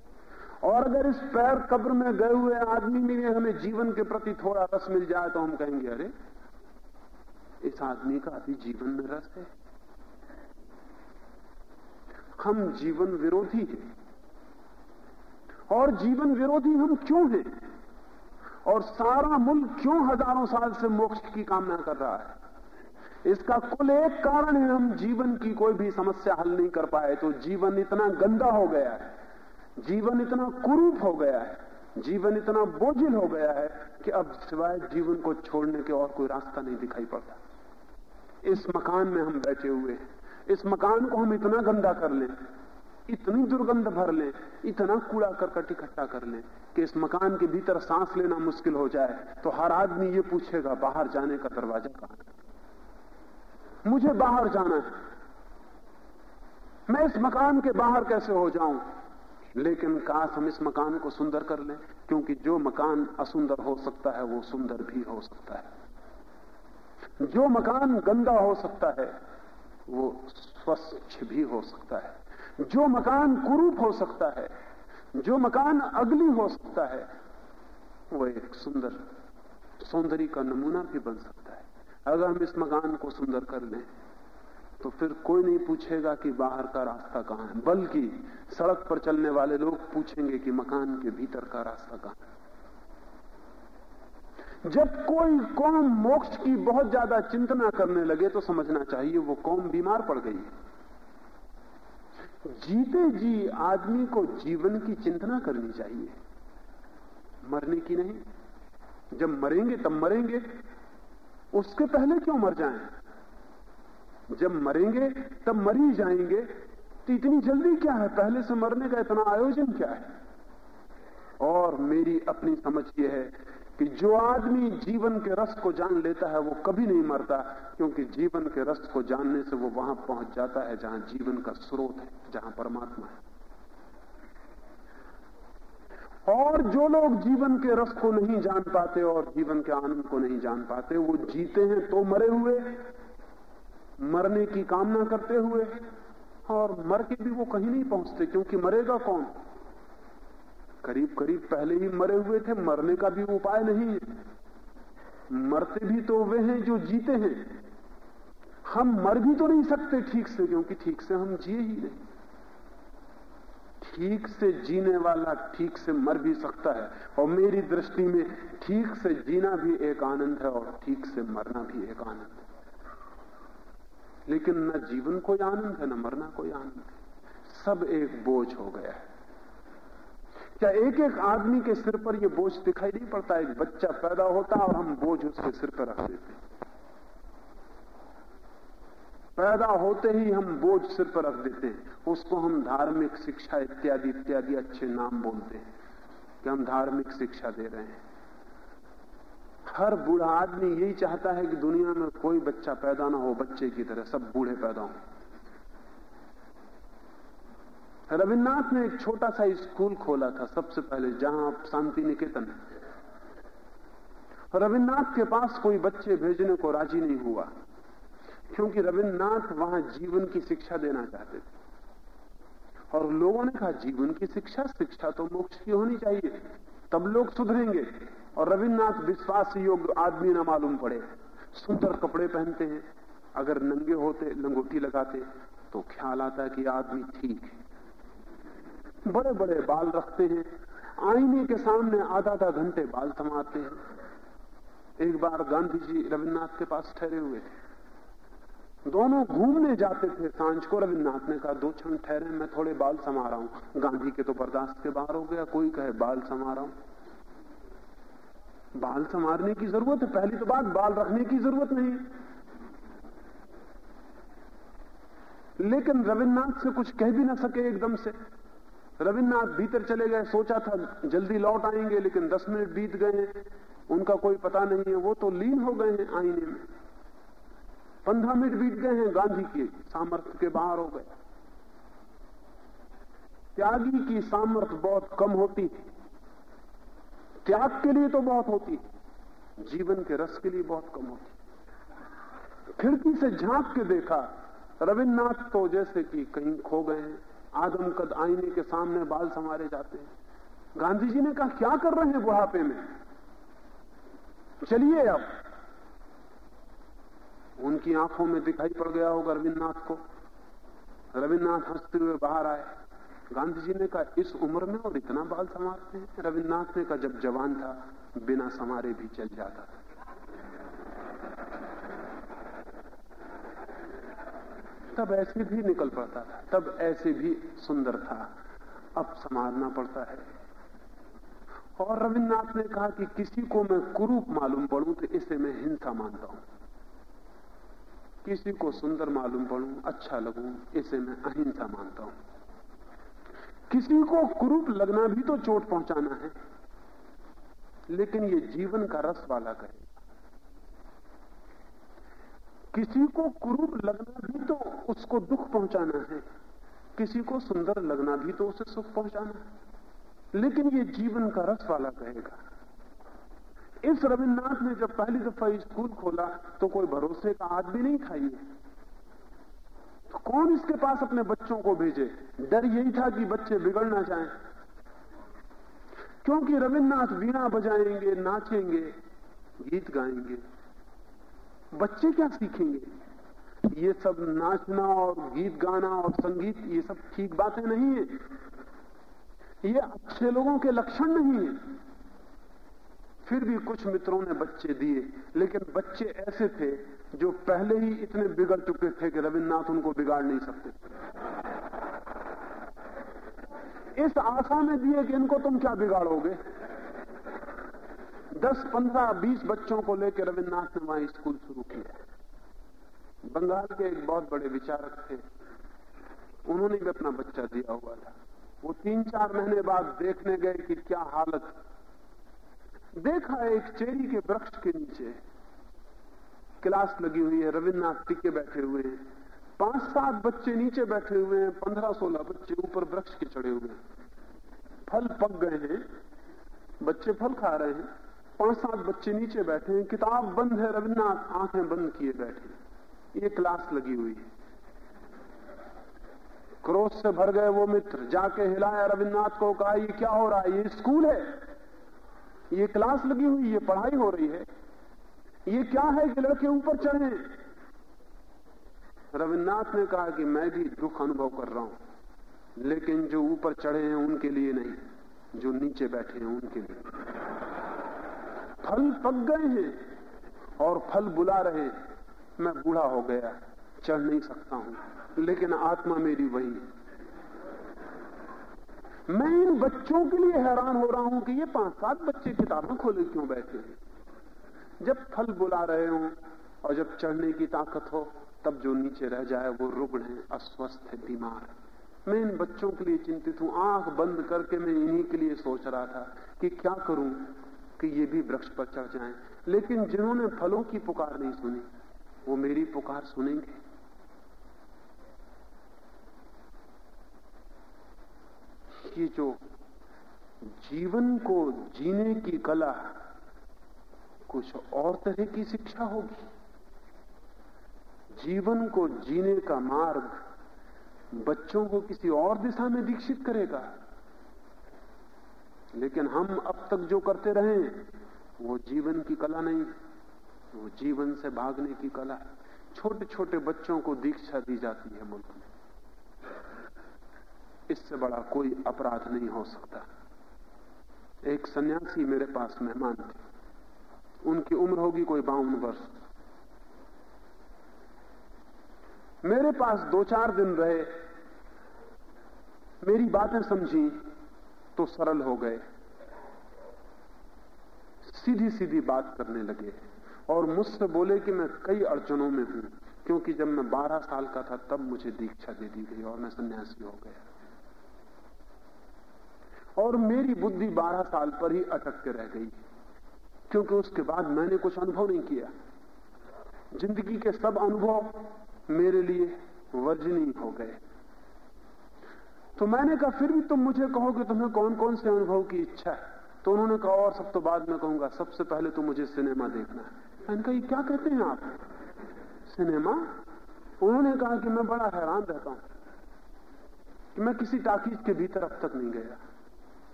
और अगर इस पैर कब्र में गए हुए आदमी में हमें जीवन के प्रति थोड़ा रस मिल जाए तो हम कहेंगे, अरे, इस आदमी का अभी जीवन में रस है। हम जीवन विरोधी हैं। और जीवन विरोधी हम क्यों हैं? और सारा मुल्क क्यों हज़ारों साल से मोक्ष की कामना कर रहा है? इसका कुल एक कारण है, हम जीवन की कोई भी समस्या हल नहीं कर पाए। तो जीवन इतना गंदा हो गया है, जीवन इतना कुरूप हो गया है, जीवन इतना बोझिल हो गया है कि अब सिवाय जीवन को छोड़ने के और कोई रास्ता नहीं दिखाई पड़ता। इस मकान में हम बैठे हुए हैं, इस मकान को हम इतना गंदा कर लें इतनी दुर्गंध भर लें, इतना कूड़ा करकट इकट्ठा कर लें कि इस मकान के भीतर सांस लेना मुश्किल हो जाए तो हर आदमी ये पूछेगा, बाहर जाने का दरवाज़ा कहाँ मुझे बाहर जाना है। मैं इस मकान के बाहर कैसे हो जाऊँ? लेकिन काश हम इस मकान को सुंदर कर लें, क्योंकि जो मकान असुंदर हो सकता है, वो सुंदर भी हो सकता है। जो मकान गंदा हो सकता है, वो स्वच्छ भी हो सकता है। जो मकान कुरूप हो सकता है, जो मकान अगली हो सकता है, वो एक सुंदर, सौंदर्य का नमूना भी बन सकता है। अगर हम इस मकान को सुंदर कर लें तो फिर कोई नहीं पूछेगा कि बाहर का रास्ता कहाँ है, बल्कि सड़क पर चलने वाले लोग पूछेंगे कि मकान के भीतर का रास्ता कहाँ है। जब कोई कौम मोक्ष की बहुत ज़्यादा चिंतना करने लगे तो समझना चाहिए वो कौम बीमार पड़ गई है। जीते जी आदमी को जीवन की चिंतना करनी चाहिए। मरने की नहीं। जब मरेंगे, तब मरेंगे। उसके पहले क्यों मर जाएँ? जब मरेंगे, तब मर ही जाएँगे। तो इतनी जल्दी क्या है? पहले से मरने का इतना आयोजन क्या है? और मेरी अपनी समझ यह है कि जो आदमी जीवन के रस को जान लेता है, वो कभी नहीं मरता, क्योंकि जीवन के रस को जानने से वो वहाँ पहुँच जाता है जहाँ जीवन का स्रोत है, जहाँ परमात्मा है। और जो लोग जीवन के रस को नहीं जान पाते और जीवन के आनंद को नहीं जान पाते, वो जीते हैं तो मरे हुए, मरने की कामना करते हुए, और मर के भी वो कहीं नहीं पहुँचते, क्योंकि मरेगा कौन? करीब करीब पहले ही मरे हुए थे, मरने का भी उपाय नहीं है। मरते भी तो वे हैं जो जीते हैं। हम मर भी तो नहीं सकते ठीक से, क्योंकि ठीक से हम जिए ही नहीं। ठीक से जीने वाला ठीक से मर भी सकता है, और मेरी दृष्टि में ठीक से जीना भी एक आनंद है, और ठीक से मरना भी एक आनंद है। लेकिन न जीवन कोई आनंद है, न मरना कोई आनंद है। सब एक बोझ हो गया है। क्या एक एक आदमी के सिर पर यह बोझ दिखाई नहीं पड़ता? एक बच्चा पैदा होता और हम बोझ उसके सिर पर रख देते पैदा होते ही हम बोझ सिर पर रख देते हैं। उसको हम धार्मिक शिक्षा इत्यादि इत्यादि अच्छे नाम बोलते हैं कि हम धार्मिक शिक्षा दे रहे हैं। हर बूढ़ा आदमी यही चाहता है कि दुनिया में कोई बच्चा पैदा ना हो, बच्चे की तरह सब बूढ़े पैदा हो। रविन्द्रनाथ ने एक छोटा सा स्कूल खोला था सबसे पहले, जहाँ शांति निकेतन रविन्द्रनाथ के पास कोई बच्चे भेजने को राज़ी नहीं हुआ, क्योंकि रविन्द्रनाथ वहाँ जीवन की शिक्षा देना चाहते थे। और लोगों ने कहा, जीवन की शिक्षा शिक्षा तो मोक्ष की होनी चाहिए, तब लोग सुधरेंगे। और रविन्द्रनाथ विश्वास योग्य आदमी ना मालूम पड़े, सुंदर कपड़े पहनते हैं, अगर नंगे होते, लंगोटी लगाते तो ख्याल आता कि आदमी ठीक है। बड़े बड़े बाल रखते हैं। आईने के सामने आधा आधा घंटे बाल थमाते हैं। एक बार गांधी जी रविन्द्रनाथ के पास ठहरे हुए। थे दोनों घूमने जाते थे। साँझ को रविन्द्रनाथ ने कहा, दो क्षण ठहरे, मैं थोड़े बाल समा रहा हूँ। गांधी के तो बर्दाश्त के बाहर हो गया, कोई कहे बाल समा रहा हूँ। बाल संवारने की ज़रूरत है, पहली तो बात बाल रखने की ज़रूरत नहीं। लेकिन रविन्द्रनाथ से कुछ कह भी ना सके एकदम से। रविन्द्रनाथ भीतर चले गए, सोचा था जल्दी लौट आएँगे, लेकिन दस मिनट बीत गए, उनका कोई पता नहीं है, वो तो लीन हो गए हैं आईने में। पंद्रह मिनट बीत गए हैं, गांधी के सामर्थ्य के बाहर हो गए। त्यागी की सामर्थ्य बहुत कम होती त्याग के लिए तो बहुत होती जीवन के रस के लिए बहुत कम होती खिड़की से झाँक के देखा रविन्द्रनाथ तो जैसे कि कहीं खो गए हैं। आदमकद आईने के सामने बाल संवारे जाते हैं। गांधी जी ने कहा, क्या कर रहे हैं बुढ़ापे में? चलिए अब। उनकी आँखों में दिखाई पड़ गया होगा रविन्द्रनाथ को। रविन्द्रनाथ हँसते हुए बाहर आए। गांधी जी ने कहा, इस उम्र में और इतना बाल संवारते हैं? रविन्द्रनाथ ने कहा, जब जवान था, बिना संवारे भी चल जाता था। तब ऐसे भी निकल पड़ता था, तब ऐसे भी सुंदर था। अब संवारना पड़ता है। और रविन्द्रनाथ ने कहा कि किसी को मैं कुरूप मालूम पड़ू तो इसे मैं हिंसा मानता हूँ। किसी को सुंदर मालूम पड़ू अच्छा लगू, इसे मैं अहिंसा मानता हूँ। किसी को कुरूप लगना भी तो चोट पहुंचाना है, लेकिन ये जीवन का रस वाला कहेगा किसी को क्रूर लगना भी तो उसको दुख पहुंचाना है। किसी को सुंदर लगना भी तो उसे सुख पहुंचाना है। लेकिन ये जीवन का रस वाला कहेगा। इस रविन्द्रनाथ ने जब पहली दफ़ा स्कूल खोला तो कोई भरोसे का आदमी नहीं खाई। तो कौन इसके पास अपने बच्चों को भेजे? डर यही था कि बच्चे बिगड़ ना जाएँ। क्योंकि रविन्द्रनाथ वीणा बजाएँगे, नाचेंगे, गीत गाएँगे। बच्चे क्या सीखेंगे? ये सब नाचना और गीत गाना और संगीत, ये सब ठीक बातें नहीं है। ये अच्छे लोगों के लक्षण नहीं है। फिर भी कुछ मित्रों ने बच्चे दिए, लेकिन बच्चे ऐसे थे जो पहले ही इतने बिगड़ चुके थे कि रविन्द्रनाथ उनको बिगाड़ नहीं सकते इस आशा में दिए कि इनको तुम क्या बिगाड़ोगे? दस, पंद्रह, बीस बच्चों को लेकर रविन्द्रनाथ ने वहाँ स्कूल शुरू किया। बंगाल के एक बहुत बड़े विचारक थे। उन्होंने भी अपना बच्चा दिया हुआ था। वो तीन, चार महीने बाद देखने गए कि क्या हालत। देखा एक चेरी के वृक्ष के नीचे। क्लास लगी हुई है, रविन्द्रनाथ टिके बैठे हुए हैं। पाँच, सात बच्चे नीचे बैठे हुए हैं, पंद्रह, सोलह बच्चे ऊपर वृक्ष के चढ़े हुए हैं। फल पक गए हैं। बच्चे फल खा रहे हैं। पाँच सात बच्चे नीचे बैठे हैं, किताब बंद है, रविन्द्रनाथ, आँखें बंद किए बैठे ये क्लास लगी हुई है। क्रोध से भर गए वो मित्र, जाके हिलाया, रविन्द्रनाथ को कहा, ये क्या हो रहा है? ये स्कूल है? ये क्लास लगी हुई ये पढ़ाई हो रही है। ये क्या है कि लड़के ऊपर चढ़े? रविन्द्रनाथ ने कहा कि मैं भी दुख अनुभव कर रहा हूँ, लेकिन जो ऊपर चढ़े हैं, उनके लिए नहीं, जो नीचे बैठे हैं, उनके लिए। फल पक गए हैं और फल बुला रहे मैं बूढ़ा हो गया, चढ़ नहीं सकता हूँ, लेकिन आत्मा मेरी वही मैं इन बच्चों के लिए हैरान हो रहा हूँ कि ये पाँच सात बच्चे किताबें खोले क्यों बैठे जब फल बुला रहे हो और जब चढ़ने की ताकत हो, तब जो नीचे रह जाए, वो रुग्ण है, अस्वस्थ है, बीमार है। मैं इन बच्चों के लिए चिंतित हूँ। आँख बंद करके मैं इन्हीं के लिए सोच रहा था कि क्या करूँ? कि ये भी वृक्ष पर चढ़ जाएँ। लेकिन जिन्होंने फलों की पुकार नहीं सुनी, वो मेरी पुकार सुनेंगे। ये जो जीवन को जीने की कला, कुछ और तरह की शिक्षा होगी। जीवन को जीने का मार्ग बच्चों को किसी और दिशा में दीक्षित करेगा। लेकिन हम अब तक जो करते रहे, वो जीवन की कला नहीं, वो जीवन से भागने की कला। छोटे छोटे बच्चों को दीक्षा दी जाती है मुल्क में। इससे बड़ा कोई अपराध नहीं हो सकता। एक सन्यासी मेरे पास मेहमान थे। उनकी उम्र होगी कोई बावन वर्ष। मेरे पास दो चार दिन रहे। मेरी बातें समझी। तो सरल हो गए। सीधी सीधी बात करने लगे और मुझसे बोले कि मैं कई अड़चनों में हूँ, क्योंकि जब मैं 12 साल का था, तब मुझे दीक्षा दे दी गई और मैं सन्यासी हो गया। और मेरी बुद्धि 12 साल पर ही अटक के रह गई, क्योंकि उसके बाद मैंने कुछ अनुभव नहीं किया। ज़िंदगी के सब अनुभव मेरे लिए वर्जनीय हो गए। तो मैंने कहा, फिर भी तुम मुझे कहो कि तुम्हें कौन कौन से अनुभव की इच्छा है? तो उन्होंने कहा, और सब तो बाद में कहूँगा, सबसे पहले तो मुझे सिनेमा देखना है। मैंने कहा क्या कहते हैं आप? सिनेमा? उन्होंने कहा कि मैं बड़ा हैरान रहता हूँ कि मैं किसी टाकीज के भीतर अब तक नहीं गया।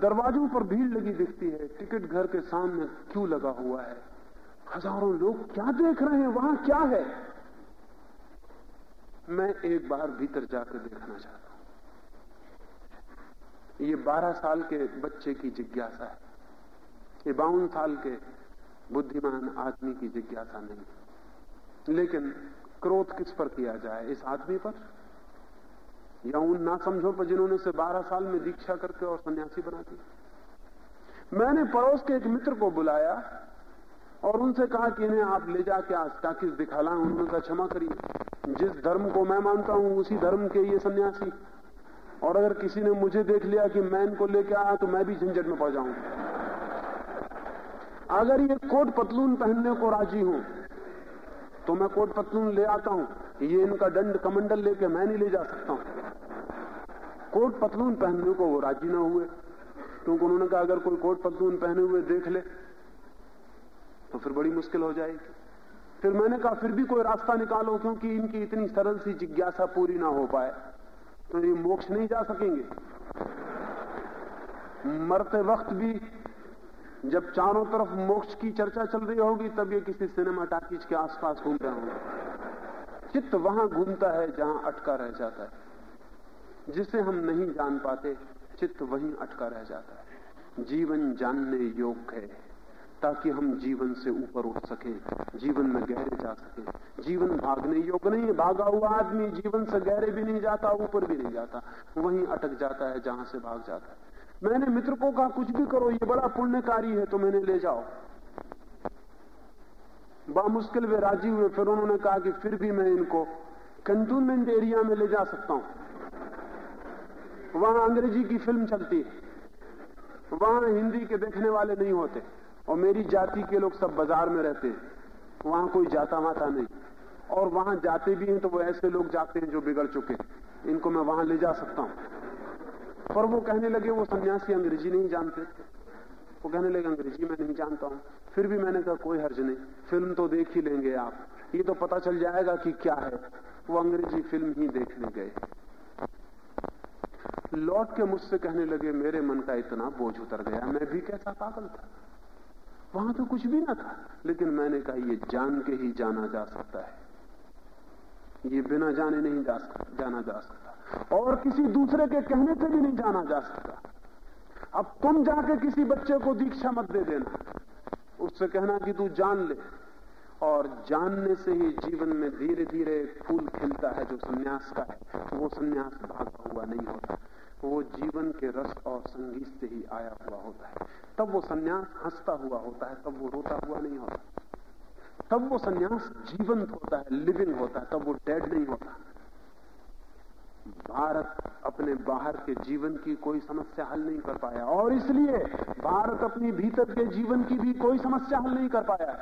दरवाजों पर भीड़ लगी दिखती है, टिकट घर के सामने क्यों लगा हुआ है? हज़ारों लोग क्या देख रहे हैं? वहाँ क्या है? मैं एक बार भीतर जाकर देखना चाहता हूँ। ये बारह साल के बच्चे की जिज्ञासा है। ये बावन साल के बुद्धिमान आदमी की जिज्ञासा नहीं लेकिन क्रोध किस पर किया जाए? इस आदमी पर? या उन ना समझो पर जिन्होंने से 12 साल में दीक्षा करके और सन्यासी बना दिया? मैंने पड़ोस के एक मित्र को बुलाया और उनसे कहा कि इन्हें आप ले जाके आज ताकि दिखा लाएँ, उन्होंने कहा, क्षमा करिए। जिस धर्म को मैं मानता हूँ, उसी धर्म के ये सन्यासी और अगर किसी ने मुझे देख लिया कि मैं इनको लेके आया तो मैं भी झंझट में पड़ जाऊँगा। अगर ये कोट पतलून पहनने को राज़ी हूँ तो मैं कोट पतलून ले आता हूँ ये इनका दंड कमंडल लेके मैं नहीं ले जा सकता हूँ। कोट पतलून पहनने को वो राज़ी ना हुए, क्योंकि उन्होंने कहा, अगर कोई कोट पतलून पहने हुए देख ले तो फिर बड़ी मुश्किल हो जाएगी। फिर मैंने कहा, फिर भी कोई रास्ता निकालो, क्योंकि इनकी इतनी सरल सी जिज्ञासा पूरी ना हो पाए। तो ये मोक्ष नहीं जा सकेंगे। मरते वक्त भी जब चारों तरफ़ मोक्ष की चर्चा चल रही होगी, तब ये किसी सिनेमा टाकीज के आसपास घूम रहे होंगे। चित्त वहाँ घूमता है जहाँ अटका रह जाता है। जिसे हम नहीं जान पाते, चित्त वहीं अटका रह जाता है। जीवन जानने योग्य है। ताकि हम जीवन से ऊपर उठ सके, जीवन में गहरे जा सके। जीवन भागने योग्य नहीं है भागा हुआ आदमी जीवन से गहरे भी नहीं जाता, ऊपर भी नहीं जाता। वहीं अटक जाता है जहाँ से भाग जाता है। मैंने मित्र को कहा, कुछ भी करो, ये बड़ा पुण्यकारी है तो मैंने ले जाओ। बा मुश्किल वे राज़ी हुए, फिर उन्होंने कहा कि फिर भी मैं इनको कंटोनमेंट एरिया में ले जा सकता हूँ। वहाँ अंग्रेज़ी की फ़िल्म चलती है। वहाँ हिंदी के देखने वाले नहीं होते। और मेरी जाति के लोग सब बाज़ार में रहते हैं। वहाँ कोई जाता माता नहीं। और वहाँ जाते भी हैं तो वो ऐसे लोग जाते हैं जो बिगड़ चुके इनको मैं वहाँ ले जा सकता हूँ। पर वो कहने लगे, वो सन्यासी अंग्रेज़ी नहीं जानते। वो कहने लगे, अंग्रेज़ी मैं नहीं जानता हूँ। फिर भी मैंने कहा, कोई हर्ज नहीं। फ़िल्म तो देख ही लेंगे आप। ये तो पता चल जाएगा कि क्या है। वो अंग्रेज़ी फ़िल्म ही देखने गए लौट के मुझसे कहने लगे, मेरे मन का इतना बोझ उतर गया। मैं भी कैसा पागल था? वहाँ तो कुछ भी ना था। लेकिन मैंने कहा, ये जान के ही जाना जा सकता है। ये बिना जाने नहीं जा सकता जाना जा सकता। और किसी दूसरे के कहने से भी नहीं जाना जा सकता। अब तुम जाके किसी बच्चे को दीक्षा मत दे देना। उससे कहना कि तू जान ले। और जानने से ही जीवन में धीरे धीरे फूल खिलता है जो सन्यास का है। वो सन्यास भागता हुआ नहीं होता। वो जीवन के रस और संगीत से ही आया हुआ होता है। तब वो सन्यास हंसता हुआ होता है, तब वो रोता हुआ नहीं होता। तब वो सन्यास जीवंत होता है लिविंग होता है, तब वो डेड नहीं होता। भारत अपने बाहर के जीवन की कोई समस्या हल नहीं कर पाया, और इसलिए भारत अपने भीतर के जीवन की भी कोई समस्या हल नहीं कर पाया।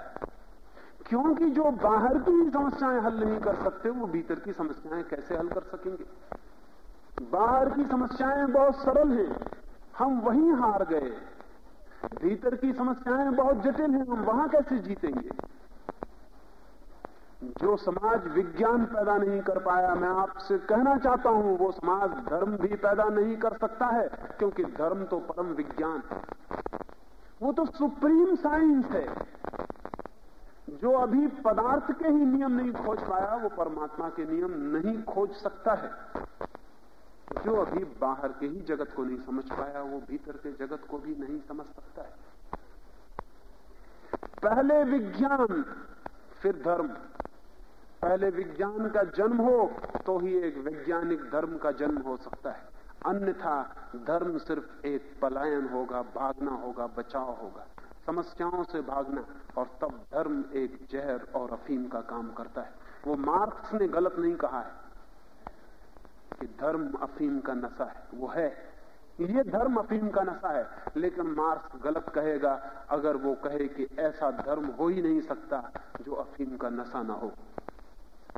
क्योंकि जो बाहर की समस्याएँ हल नहीं कर सकते, वो भीतर की समस्याएँ कैसे हल कर सकेंगे? बाहर की समस्याएँ बहुत सरल हैं। हम वहीं हार गए। भीतर की समस्याएँ बहुत जटिल हैं। हम वहाँ कैसे जीतेंगे? जो समाज विज्ञान पैदा नहीं कर पाया, मैं आपसे कहना चाहता हूँ, वो समाज धर्म भी पैदा नहीं कर सकता है, क्योंकि धर्म तो परम विज्ञान है। वो तो सुप्रीम साइंस है। जो अभी पदार्थ के ही नियम नहीं खोज पाया, वो परमात्मा के नियम नहीं खोज सकता है। जो अभी बाहर के ही जगत को नहीं समझ पाया, वो भीतर के जगत को भी नहीं समझ सकता है। पहले विज्ञान, फिर धर्म। पहले विज्ञान का जन्म हो तो ही एक वैज्ञानिक धर्म का जन्म हो सकता है। अन्यथा धर्म सिर्फ़ एक पलायन होगा, भागना होगा, बचाव होगा। समस्याओं से भागना, और तब धर्म एक जहर और अफीम का काम करता है। वो मार्क्स ने गलत नहीं कहा है। कि धर्म अफीम का नशा है, वो है। ये धर्म अफीम का नशा है, लेकिन मार्क्स गलत कहेगा, अगर वो कहे कि ऐसा धर्म हो ही नहीं सकता जो अफीम का नशा ना हो।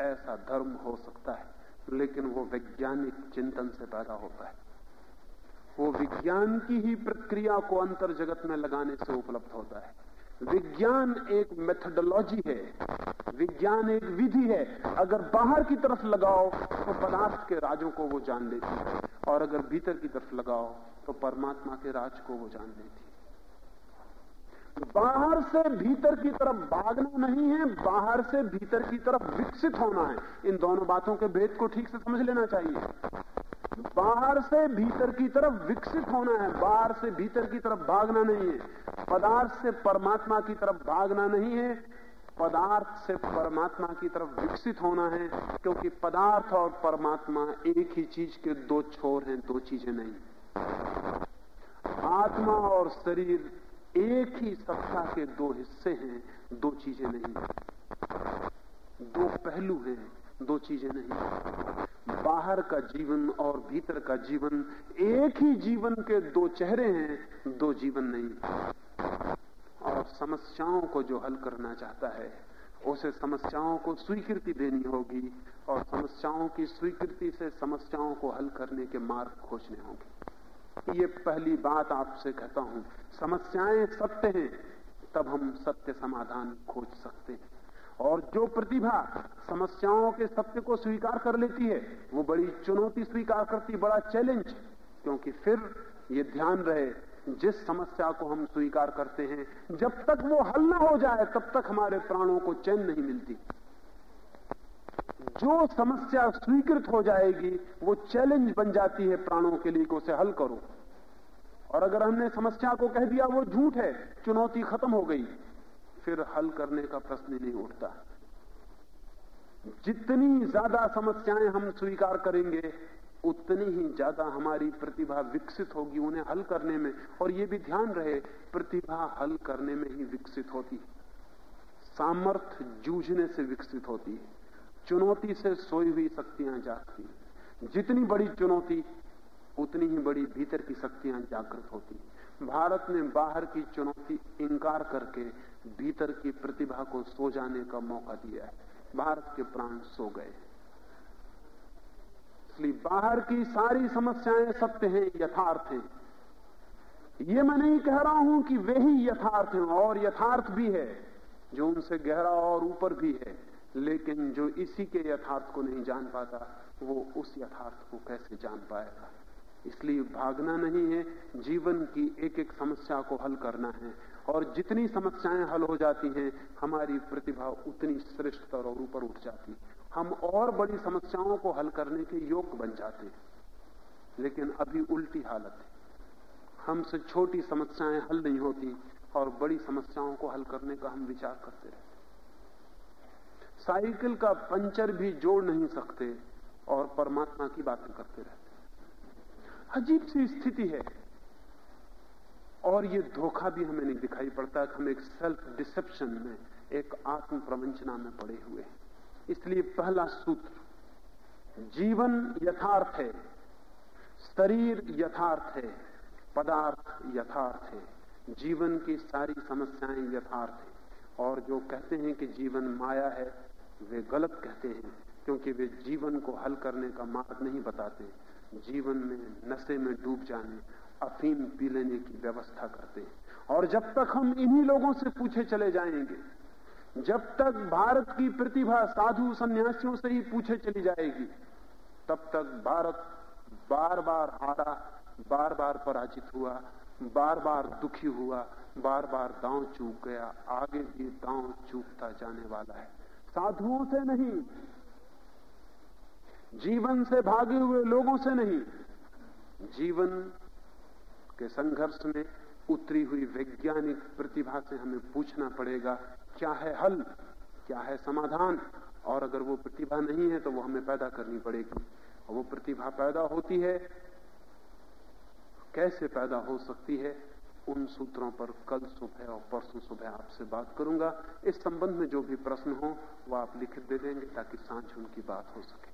ऐसा धर्म हो सकता है, लेकिन वो वैज्ञानिक चिंतन से पैदा होता है। वो विज्ञान की ही प्रक्रिया को अंतर जगत में लगाने से उपलब्ध होता है। विज्ञान एक मेथडोलॉजी है। विज्ञान एक विधि है। अगर बाहर की तरफ़ लगाओ तो पदार्थ के राजों को वो जान लेती है। और अगर भीतर की तरफ़ लगाओ तो परमात्मा के राज को वो जान लेती है। बाहर से भीतर की तरफ़ भागना नहीं है, बाहर से भीतर की तरफ़ विकसित होना है। इन दोनों बातों के भेद को ठीक से समझ लेना चाहिए। बाहर से भीतर की तरफ़ विकसित होना है, बाहर से भीतर की तरफ़ भागना नहीं है। पदार्थ से परमात्मा की तरफ़ भागना नहीं है, पदार्थ से परमात्मा की तरफ़ विकसित होना है, क्योंकि पदार्थ और परमात्मा एक ही चीज़ के दो छोर हैं, दो चीज़ें नहीं। आत्मा और शरीर एक ही सत्ता के दो हिस्से हैं, दो चीज़ें नहीं। दो पहलू हैं, दो चीज़ें नहीं। बाहर का जीवन और भीतर का जीवन, एक ही जीवन के दो चेहरे हैं, दो जीवन नहीं। और समस्याओं को जो हल करना चाहता है, उसे समस्याओं को स्वीकृति देनी होगी और समस्याओं की स्वीकृति से समस्याओं को हल करने के मार्ग खोजने होंगे। ये पहली बात आपसे कहता हूँ। समस्याएँ सत्य हैं, तब हम सत्य समाधान खोज सकते हैं। और जो प्रतिभा समस्याओं के सत्य को स्वीकार कर लेती है, वो बड़ी चुनौती स्वीकार करती, बड़ा चैलेंज क्योंकि फिर ये ध्यान रहे, जिस समस्या को हम स्वीकार करते हैं, जब तक वो हल ना हो जाए, तब तक हमारे प्राणों को चैन नहीं मिलती। जो समस्या स्वीकृत हो जाएगी, वो चैलेंज बन जाती है प्राणों के लिए कि उसे हल करो। और अगर हमने समस्या को कह दिया, वो झूठ है, चुनौती खत्म हो गई। फिर हल करने का प्रश्न नहीं उठता। जितनी ज़्यादा समस्याएँ हम स्वीकार करेंगे, उतनी ही ज़्यादा हमारी प्रतिभा विकसित होगी उन्हें हल करने में। और ये भी ध्यान रहे, प्रतिभा हल करने में ही विकसित होती सामर्थ्य जूझने से विकसित होती है। चुनौती से सोई हुई शक्तियाँ जागती जितनी बड़ी चुनौती, उतनी ही बड़ी भीतर की शक्तियाँ जागृत होती भारत ने बाहर की चुनौती इंकार करके भीतर की प्रतिभा को सो जाने का मौका दिया है। भारत के प्राण सो गए इसलिए बाहर की सारी समस्याएँ सत्य हैं, यथार्थ हैं। ये मैं नहीं कह रहा हूँ कि वे ही यथार्थ हैं, और यथार्थ भी है, जो उनसे गहरा और ऊपर भी है। लेकिन जो इसी के यथार्थ को नहीं जान पाता, वो उस यथार्थ को कैसे जान पाएगा? इसलिए भागना नहीं है, जीवन की एक एक समस्या को हल करना है। और जितनी समस्याएँ हल हो जाती हैं, हमारी प्रतिभा उतनी श्रेष्ठ और ऊपर उठ जाती। हम और बड़ी समस्याओं को हल करने के योग बन जाते हैं। लेकिन अभी उल्टी हालत है। हमसे छोटी समस्याएँ हल नहीं होती, और बड़ी समस्याओं को हल करने का हम विचार करते रहते साइकिल का पंचर भी जोड़ नहीं सकते और परमात्मा की बातें करते रहते अजीब सी स्थिति है। और ये धोखा भी हमें नहीं दिखाई पड़ता कि हम एक सेल्फ डिसेप्शन में, एक आत्म प्रवंचना में पड़े हुए हैं। इसलिए पहला सूत्र, जीवन यथार्थ है, शरीर यथार्थ है, पदार्थ यथार्थ है, जीवन की सारी समस्याएँ यथार्थ है। और जो कहते हैं कि जीवन माया है वे गलत कहते हैं, क्योंकि वे जीवन को हल करने का मार्ग नहीं बताते। जीवन में, नशे में डूब जाने, अफीम पी लेने की व्यवस्था करते हैं। और जब तक हम इन्हीं लोगों से पूछे चले जाएँगे, जब तक भारत की प्रतिभा साधु सन्यासियों से ही पूछे चली जाएगी, तब तक भारत बार बार हारा बार बार पराजित हुआ बार बार दुखी हुआ बार बार दांव चूक गया, आगे भी दांव चूकता जाने वाला है। साधुओं से नहीं, जीवन से भागे हुए लोगों से नहीं, जीवन के संघर्ष में उतरी हुई वैज्ञानिक प्रतिभा से हमें पूछना पड़ेगा, क्या है हल, क्या है समाधान? और अगर वो प्रतिभा नहीं है तो वो हमें पैदा करनी पड़ेगी। और वो प्रतिभा पैदा होती है, कैसे पैदा हो सकती है? उन सूत्रों पर कल सुबह और परसों सुबह आपसे बात करूँगा। इस संबंध में जो भी प्रश्न हो, वो आप लिखित दे देंगे ताकि साँझ उनकी बात हो सके।